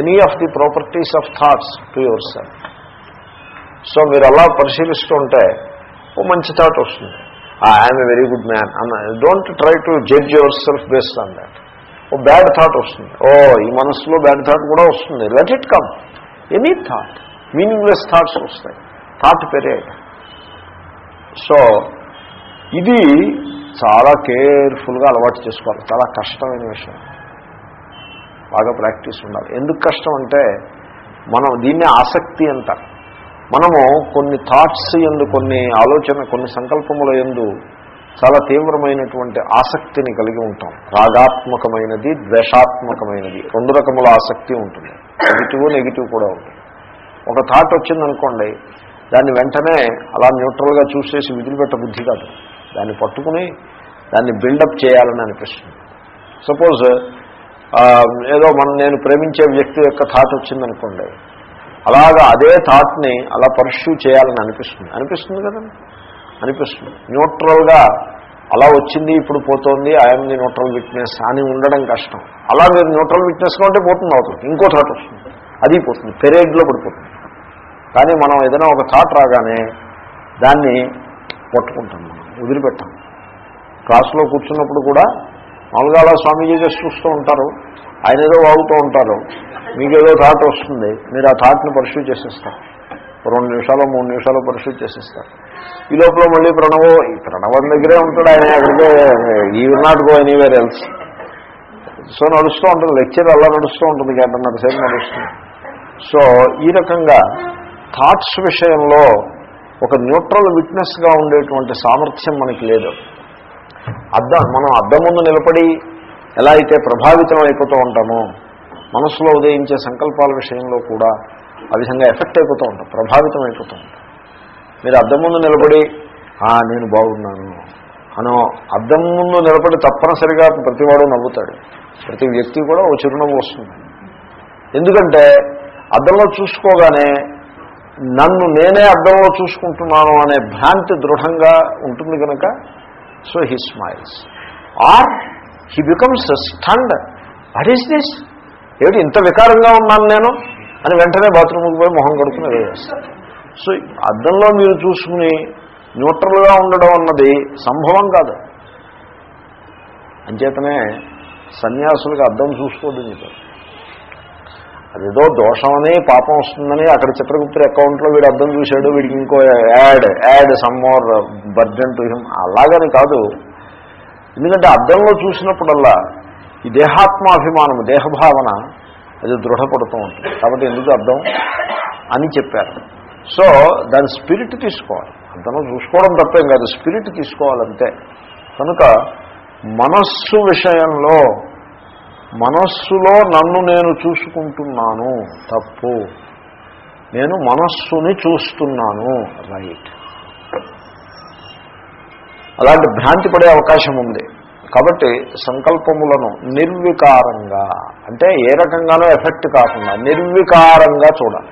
any of the properties of thoughts to yourself so మీరు అలా పరిశీలిస్తూ ఉంటే ఓ మంచి థాట్ వస్తుంది. I'm a very good man అన్న don't try to judge yourself based on that oh bad thought వస్తుంది. ఓ ఈ మనసులో బ్యాడ్ థాట్ కూడా వస్తుంది. Let it come any thought meaningless thoughts వస్తాయి. థాట్ పెరేడ్ సో ఇది చాలా కేర్ఫుల్గా అలవాటు చేసుకోవాలి. చాలా కష్టమైన విషయం. బాగా ప్రాక్టీస్ ఉండాలి. ఎందుకు కష్టం అంటే మనం దీన్ని ఆసక్తి అంటారు. మనము కొన్ని థాట్స్ ఎందు కొన్ని ఆలోచన కొన్ని సంకల్పముల ఎందు చాలా తీవ్రమైనటువంటి ఆసక్తిని కలిగి ఉంటాం. రాగాత్మకమైనది ద్వేషాత్మకమైనది రెండు రకముల ఆసక్తి ఉంటుంది. నెగిటివ్ నెగిటివ్ కూడా ఉంటుంది. ఒక థాట్ వచ్చిందనుకోండి దాన్ని వెంటనే అలా న్యూట్రల్గా చూసేసి విదిలిపెట్ట బుద్ధి కాదు. దాన్ని పట్టుకుని దాన్ని బిల్డప్ చేయాలని అనిపిస్తుంది. సపోజ్ ఏదో మన నేను ప్రేమించే వ్యక్తి యొక్క థాట్ వచ్చిందనుకోండి. అలాగా అదే థాట్ని అలా పర్ష్యూ చేయాలని అనిపిస్తుంది. అనిపిస్తుంది కదండి అనిపిస్తుంది. న్యూట్రల్గా అలా వచ్చింది ఇప్పుడు పోతోంది ఐఎమ్ ది న్యూట్రల్ విట్నెస్ అని ఉండడం కష్టం. అలా మీరు న్యూట్రల్ విట్నెస్గా ఉంటే పోతుంది అవుతుంది. ఇంకో థాట్ వస్తుంది. అది పోతుంది. పెరేడ్లో పడిపోతుంది. కానీ మనం ఏదైనా ఒక థాట్ రాగానే దాన్ని పట్టుకుంటాం మనం వదిలిపెట్టాం. క్లాస్లో కూర్చున్నప్పుడు కూడా మామూలుగా అలా స్వామీజీ చూస్తూ ఉంటారు. ఆయన ఏదో వాగుతూ ఉంటారు. మీకు ఏదో థాట్ వస్తుంది. మీరు ఆ థాట్ని పరిశీలి చేసేస్తారు. రెండు నిమిషాలు మూడు నిమిషాలు పరిశీలి చేసేస్తారు. ఈ లోపల మళ్ళీ ప్రణవం ఈ ప్రణవం దగ్గరే ఉంటాడు ఆయన అక్కడికే ఈ not go anywhere else so నడుస్తూ ఉంటుంది. లెక్చర్ అలా నడుస్తూ ఉంటుంది. గంటన్నర సేపు నడుస్తుంది. సో ఈ రకంగా థాట్స్ విషయంలో ఒక న్యూట్రల్ విట్నెస్గా ఉండేటువంటి సామర్థ్యం మనకి లేదు. అద్దం మనం అద్దం ముందు నిలబడి ఎలా అయితే ప్రభావితం అయిపోతూ ఉంటామో మనసులో ఉదయించే సంకల్పాల విషయంలో కూడా ఆ విధంగా ఎఫెక్ట్ అయిపోతూ ఉంటాం ప్రభావితం అయిపోతూ ఉంటాం. మీరు అద్దం ముందు నిలబడి నేను బాగున్నాను. అనో అద్దం ముందు నిలబడి తప్పనిసరిగా ప్రతివాడు నవ్వుతాడు. ప్రతి వ్యక్తి కూడా ఓ చిరునవ్వు వస్తుంది. ఎందుకంటే అద్దంలో చూసుకోగానే నన్ను నేనే అద్దంలో చూసుకుంటున్నాను అనే భ్రాంతి దృఢంగా ఉంటుంది కనుక so he smiles or he becomes stunned what is this ఏమిటి ఇంత వికారంగా ఉన్నాను నేను? అని వెంటనే బాత్రూమ్కి పోయి మొహం కడుకుని వేసేస్తాను సో అద్దంలో మీరు చూసుకుని న్యూట్రల్గా ఉండడం అన్నది సంభవం కాదు. అంచేతనే సన్యాసులకు అద్దం చూసుకోవద్దు మీకు అదేదో దోషమని పాపం వస్తుందని అక్కడ చిత్రగుప్తుడి అకౌంట్లో వీడు అర్థం చూశాడు వీడికి ఇంకో add add some more burden to him అలాగని కాదు. ఎందుకంటే అర్థంలో చూసినప్పుడల్లా ఈ దేహాత్మాభిమానం దేహభావన అది దృఢపడుతూ ఉంటుంది. కాబట్టి ఎందుకు అర్థం? అని చెప్పారు. సో దాని స్పిరిట్ తీసుకోవాలి. అర్థంలో చూసుకోవడం తప్పేం కాదు. స్పిరిట్ తీసుకోవాలంతే కనుక మనస్సు విషయంలో మనస్సులో నన్ను నేను చూసుకుంటున్నాను. తప్పు. నేను మనస్సుని చూస్తున్నాను. రైట్. అలాంటి భ్రాంతి పడే అవకాశం ఉంది. కాబట్టి సంకల్పములను నిర్వికారంగా అంటే ఏ రకంగానూ ఎఫెక్ట్ కాకుండా నిర్వికారంగా చూడాలి.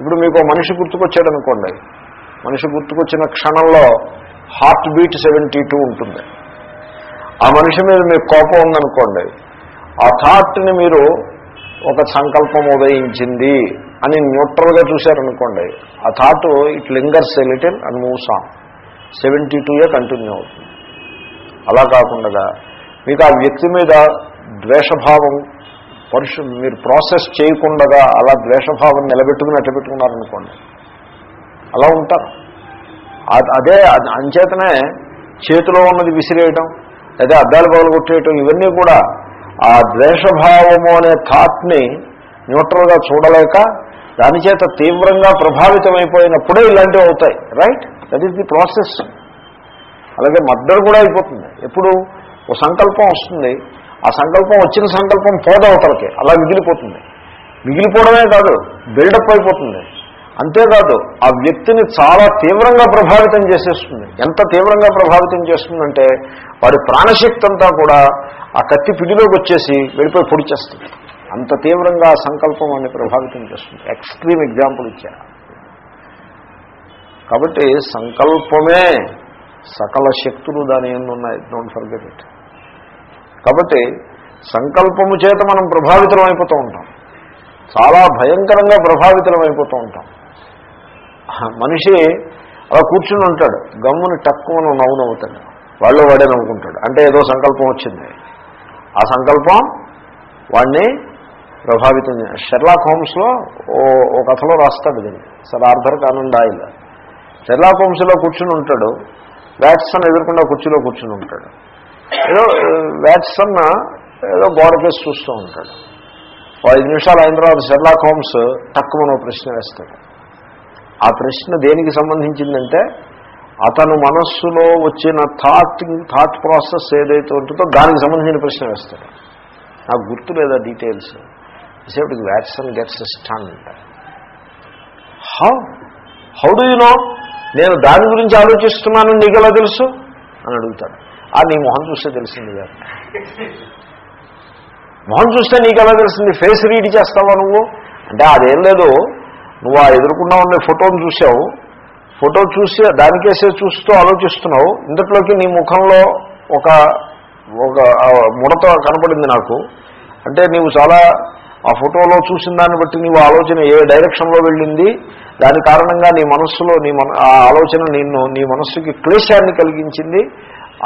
ఇప్పుడు మీకు మనిషి గుర్తుకొచ్చాడు అనుకోండి మనిషి గుర్తుకొచ్చిన క్షణంలో హార్ట్ బీట్ సెవెంటీ టూ ఉంటుంది. ఆ మనిషి మీద మీకు కోపం ఉందనుకోండి ఆ థాట్ని మీరు ఒక సంకల్పం ఉదయించింది అని న్యూట్రల్గా చూశారనుకోండి ఆ thought it lingers a little and moves on seventy టూయే continue అవుతుంది. అలా కాకుండా మీకు ఆ వ్యక్తి మీద ద్వేషభావం పరుషు మీరు ప్రాసెస్ చేయకుండా అలా ద్వేషభావం నిలబెట్టుకుని అట్ట పెట్టుకున్నారనుకోండి అలా ఉంటారు. అదే అంచేతనే చేతిలో ఉన్నది విసిరేయటం లేదా అద్దాలు పగలు కొట్టేయటం ఇవన్నీ కూడా ఆ ద్వేషభావము అనే థాట్ని న్యూట్రల్గా చూడలేక దాని చేత తీవ్రంగా ప్రభావితమైపోయినప్పుడే ఇలాంటివి అవుతాయి. Right that is the process అలాగే మద్దరు కూడా అయిపోతుంది. ఎప్పుడు ఒక సంకల్పం వస్తుంది. ఆ సంకల్పం వచ్చిన సంకల్పం పోదవతలకి అలా మిగిలిపోతుంది. మిగిలిపోవడమే కాదు బిల్డప్ అయిపోతుంది. అంతేకాదు ఆ వ్యక్తిని చాలా తీవ్రంగా ప్రభావితం చేసేస్తుంది. ఎంత తీవ్రంగా ప్రభావితం చేస్తుందంటే వాడి ప్రాణశక్తి అంతా కూడా ఆ కత్తి పిడిలోకి వచ్చేసి వెళ్ళిపోయి పొడిచేస్తుంది. అంత తీవ్రంగా సంకల్పం అని ప్రభావితం చేస్తుంది. ఎక్స్ట్రీమ్ ఎగ్జాంపుల్ ఇచ్చారు కాబట్టి సంకల్పమే సకల శక్తులు దాని ఎందు ఉన్నాయి. డోంట్ ఫర్గెట్ ఇట్ కాబట్టి సంకల్పము చేత మనం ప్రభావితం అయిపోతూ ఉంటాం. చాలా భయంకరంగా ప్రభావితం అయిపోతూ ఉంటాం. మనిషి అలా కూర్చుని ఉంటాడు. గమ్ముని తక్కువను నవ్వు నవ్వుతాడు. వాళ్ళు వాడే నవ్వుకుంటాడు. అంటే ఏదో సంకల్పం వచ్చింది. ఆ సంకల్పం వాడిని ప్రభావితం షెర్లాక్ హోమ్స్లో ఓ ఓ కథలో రాస్తాడు దీన్ని. Sir Arthur Conan Doyle Sherlock హోమ్స్లో కూర్చుని ఉంటాడు. వ్యాట్సన్ ఎదుర్కొండా కుర్చీలో కూర్చుని ఉంటాడు. ఏదో వ్యాట్సన్ ఏదో గోడకేసి చూస్తూ ఉంటాడు. ఐదు నిమిషాలు అయిన తర్వాత షెర్లాక్ హోమ్స్ తక్కువ ప్రశ్న వేస్తాడు. ఆ ప్రశ్న దేనికి సంబంధించిందంటే అతను మనస్సులో వచ్చిన థాట్ థాట్ ప్రాసెస్ ఏదైతే ఉంటుందో దానికి సంబంధించిన ప్రశ్న వేస్తాడు. నాకు గుర్తు లేదా డీటెయిల్స్ సేపటికి Watson gets stunned how how do you know నేను దాని గురించి ఆలోచిస్తున్నాను నీకు ఎలా తెలుసు? అని అడుగుతాడు. ఆ నీ మొహం చూస్తే తెలిసింది గారు మొహం చూస్తే నీకు ఎలా తెలిసింది? ఫేస్ రీడ్ చేస్తావా నువ్వు? అంటే అదేం లేదు. నువ్వు ఆ ఎదుర్కొన్నా ఉండే ఫోటోను చూసావు ఫోటో చూసి దానికేసే చూస్తూ ఆలోచిస్తున్నావు. ఇంతట్లోకి నీ ముఖంలో ఒక ఒక ముడత కనపడింది నాకు. అంటే నీవు చాలా ఆ ఫోటోలో చూసిన దాన్ని బట్టి నీవు ఆలోచన ఏ డైరెక్షన్లో వెళ్ళింది దాని కారణంగా నీ మనస్సులో నీ మన ఆ ఆలోచన నిన్ను నీ మనస్సుకి క్లేశాన్ని కలిగించింది.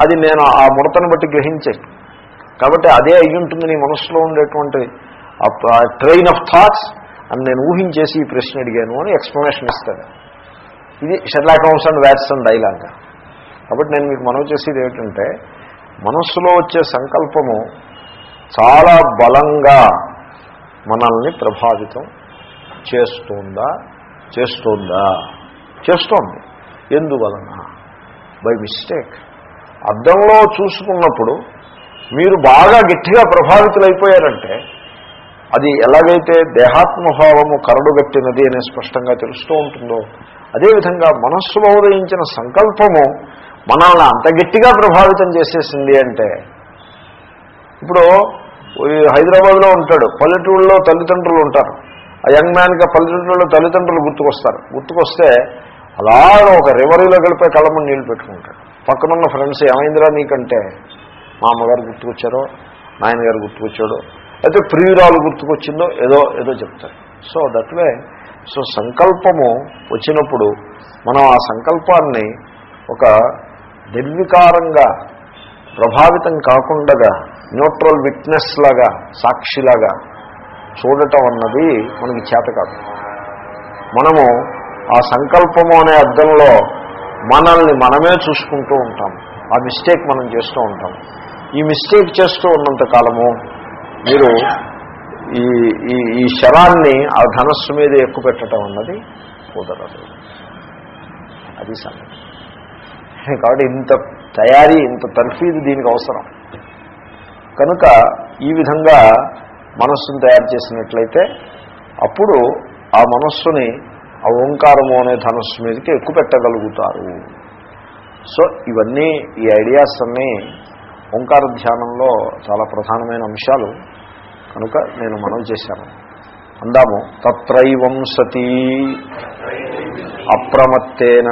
అది నేను ఆ ముడతను బట్టి గ్రహించాను కాబట్టి అదే అయ్యి ఉంటుంది నీ మనస్సులో ఉండేటువంటి ట్రైన్ ఆఫ్ థాట్స్ అని నేను ఊహించేసి ఈ ప్రశ్న అడిగాను అని ఎక్స్ప్లెనేషన్ ఇస్తాడు. ఇది Sherlock Holmes and Watson dialogue. కాబట్టి నేను మీకు మనవి చేసేది ఏమిటంటే మనస్సులో వచ్చే సంకల్పము చాలా బలంగా మనల్ని ప్రభావితం చేస్తుందా చేస్తుందా? చేస్తోంది. ఎందువలన బై మిస్టేక్ అద్దంలో చూసుకున్నప్పుడు మీరు బాగా గట్టిగా ప్రభావితులైపోయారంటే అది ఎలాగైతే దేహాత్మభావము కరడుగట్టినది అని స్పష్టంగా తెలుస్తూ ఉంటుందో అదేవిధంగా మనస్సులో ఉదయించిన సంకల్పము మనల్ని అంత గట్టిగా ప్రభావితం చేసేసింది అంటే ఇప్పుడు హైదరాబాద్లో ఉంటాడు పల్లెటూళ్ళలో తల్లిదండ్రులు ఉంటారు. ఆ యంగ్ మ్యాన్కి పల్లెటూళ్ళలో తల్లిదండ్రులు గుర్తుకొస్తారు. గుర్తుకొస్తే అలా ఒక రివరీలో గడిపే కళ్ళమని నీళ్ళు పెట్టుకుంటాడు. పక్కనున్న ఫ్రెండ్స్ ఏమైందిరా నీకంటే? మా అమ్మగారు గుర్తుకొచ్చారో. నాయనగారు గుర్తుకొచ్చాడు. అయితే ప్రియురాలు గుర్తుకొచ్చిందో ఏదో ఏదో చెప్తారు. సో దట్ వే సో సంకల్పము వచ్చినప్పుడు మనం ఆ సంకల్పాన్ని ఒక నిర్వికారంగా ప్రభావితం కాకుండా న్యూట్రల్ విట్నెస్ లాగా సాక్షిలాగా చూడటం అన్నది మనకి చేత కాదు. మనము ఆ సంకల్పము అనే అర్థంలో మనల్ని మనమే చూసుకుంటూ ఉంటాం. ఆ మిస్టేక్ మనం చేస్తూ ఉంటాం. ఈ మిస్టేక్ చేస్తూ ఉన్నంత కాలము మీరు ఈ ఈ ఈ శరాన్ని ఆ ధనస్సు మీద ఎక్కువ పెట్టడం అన్నది కుదరదు. అది సంగతి. కాబట్టి ఇంత తయారీ ఇంత తర్ఫీదు దీనికి అవసరం. కనుక ఈ విధంగా మనస్సును తయారు చేసినట్లయితే అప్పుడు ఆ మనస్సుని ఆ ఓంకారము అనే ధనస్సు మీదకి ఎక్కువ పెట్టగలుగుతారు సో ఇవన్నీ ఈ ఐడియాస్ అన్నీ ఓంకార ధ్యానంలో చాలా ప్రధానమైన అంశాలు. కనుక నేను మనం చేశాను. అందాము తత్రైవం సతీ అప్రమత్తేన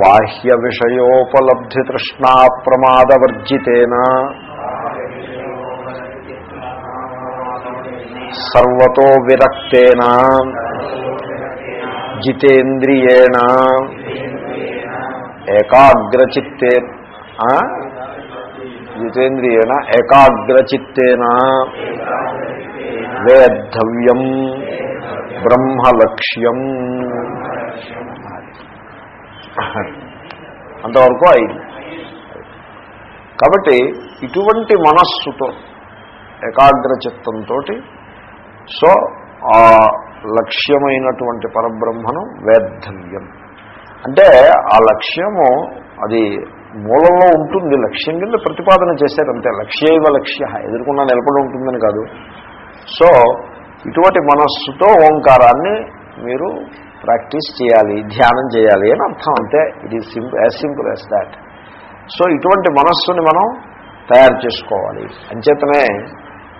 బాహ్య విషయోపలబ్ధి తృష్ణా ప్రమాదవర్జితేన సర్వతో విరక్తేన జితేంద్రియేణ ఏకాగ్రచిత్తే జితేంద్రియేణ ఏకాగ్రచిత్తేన వేద్ధవ్యం బ్రహ్మలక్ష్యం. అంతవరకు ఐదు. కాబట్టి ఇటువంటి మనస్సుతో ఏకాగ్రచిత్తంతో సో ఆ లక్ష్యమైనటువంటి పరబ్రహ్మను వేద్ధవ్యం. అంటే ఆ లక్ష్యము అది మూలంలో ఉంటుంది లక్ష్యం కింద ప్రతిపాదన చేశారంతే లక్ష్యైవ లక్ష్య ఎదుర్కొన్నా నిలబడి ఉంటుందని కాదు. సో ఇటువంటి మనస్సుతో ఓంకారాన్ని మీరు ప్రాక్టీస్ చేయాలి ధ్యానం చేయాలి అని అర్థం అంతే. It is simple as simple as that so ఇటువంటి మనస్సుని మనం తయారు చేసుకోవాలి. అంచేతనే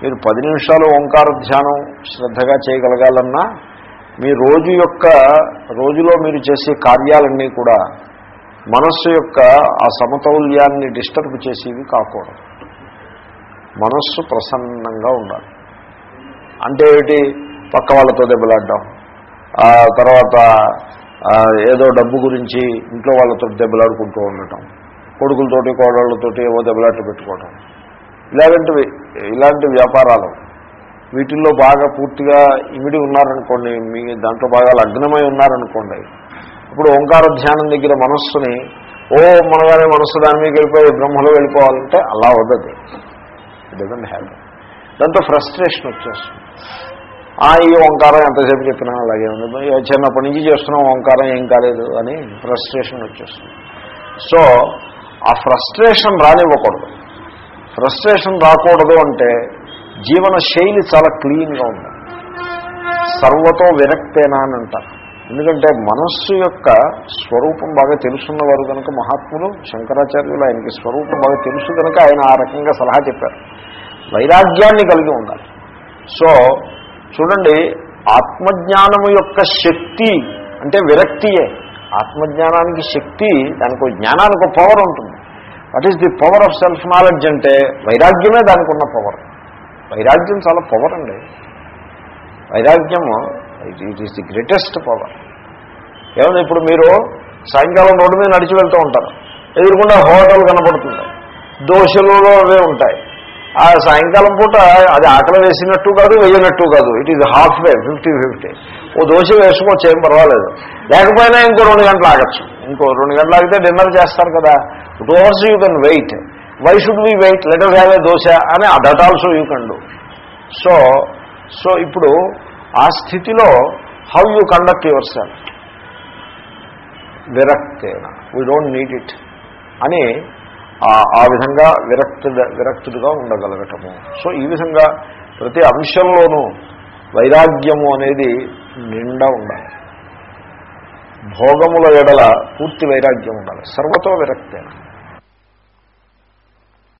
మీరు పది నిమిషాలు ఓంకార ధ్యానం శ్రద్ధగా చేయగలగాలన్నా మీ రోజు యొక్క రోజులో మీరు చేసే కార్యాలన్నీ కూడా మనస్సు యొక్క ఆ సమతౌల్యాన్ని డిస్టర్బ్ చేసేవి కాకూడదు. మనస్సు ప్రసన్నంగా ఉండాలి. అంటే ఏమిటి? పక్క వాళ్ళతో దెబ్బలాడడం. తర్వాత ఏదో డబ్బు గురించి ఇంట్లో వాళ్ళతో దెబ్బలాడుకుంటూ ఉండటం. కొడుకులతోటి కోడళ్ళతోటి ఏవో దెబ్బలాట్లు పెట్టుకోవడం ఇలాంటివి ఇలాంటి వ్యాపారాలు. వీటిల్లో బాగా పూర్తిగా ఇమిడి ఉన్నారనుకోండి మీ దాంట్లో బాగా లగ్నమై ఉన్నారనుకోండి ఇప్పుడు ఓంకార ధ్యానం దగ్గర మనస్సుని ఓ మనగానే మనస్సు దాని మీద వెళ్ళిపోయి బ్రహ్మలో వెళ్ళిపోవాలంటే అలా వద్దది. డజంట్ హ్యావ్ దాంతో ఫ్రస్ట్రేషన్ వచ్చేస్తుంది. ఆ, ఈ ఓంకారం ఎంతసేపు చెప్పినా అలాగే ఉంది చిన్నప్పటి నుంచి చేస్తున్నాం ఓంకారం ఏం కాలేదు అని ఫ్రస్ట్రేషన్ వచ్చేస్తుంది. సో ఆ ఫ్రస్ట్రేషన్ రానివ్వకూడదు. ఫ్రస్ట్రేషన్ రాకూడదు అంటే జీవన శైలి చాలా క్లీన్గా ఉంది సర్వతో విరక్తేనా అని అంటారు. ఎందుకంటే మనస్సు యొక్క స్వరూపం బాగా తెలుసున్నవారు కనుక మహాత్ములు శంకరాచార్యులు ఆయనకి స్వరూపం బాగా తెలుసు కనుక ఆయన ఆ రకంగా సలహా చెప్పారు. వైరాగ్యాన్ని కలిగి ఉండాలి. సో చూడండి ఆత్మజ్ఞానము యొక్క శక్తి అంటే విరక్తియే. ఆత్మజ్ఞానానికి శక్తి దానికి జ్ఞానానికి ఒక పవర్ ఉంటుంది. What is the power of self knowledge అంటే వైరాగ్యమే దానికి ఉన్న పవర్ వైరాగ్యం చాలా పవర్ అండి. వైరాగ్యము it it is the greatest power ఏమన్నా ఇప్పుడు మీరు సాయంకాలం రోడ్డు మీద నడిచి వెళ్తూ ఉంటారు. ఎదురుకుండా హోటల్ కనపడుతుంది దోశలలో అవే ఉంటాయి. ఆ సాయంకాలం పూట అది ఆకలి వేసినట్టు కాదు వేయనట్టు కాదు. It is half way fifty fifty ఓ దోశ వేసుకోవచ్చు ఏం పర్వాలేదు. లేకపోయినా ఇంకో రెండు గంటలు ఆగచ్చు. ఇంకో రెండు గంటలు ఆగితే డిన్నర్ చేస్తారు కదా. Two hours you can wait why should we wait later have a dosa అని that also you can do so so ఇప్పుడు ఆ స్థితిలో how you conduct yourself? విరక్తేన. వీ డోంట్ నీడ్ ఇట్ అని ఆ- విధంగా విరక్తు విరక్తుడుగా ఉండగలగటము. సో ఈ విధంగా ప్రతి అంశంలోనూ వైరాగ్యము అనేది నిండా ఉండాలి. భోగముల ఎడల పూర్తి వైరాగ్యం ఉండాలి. సర్వతో విరక్తేనా.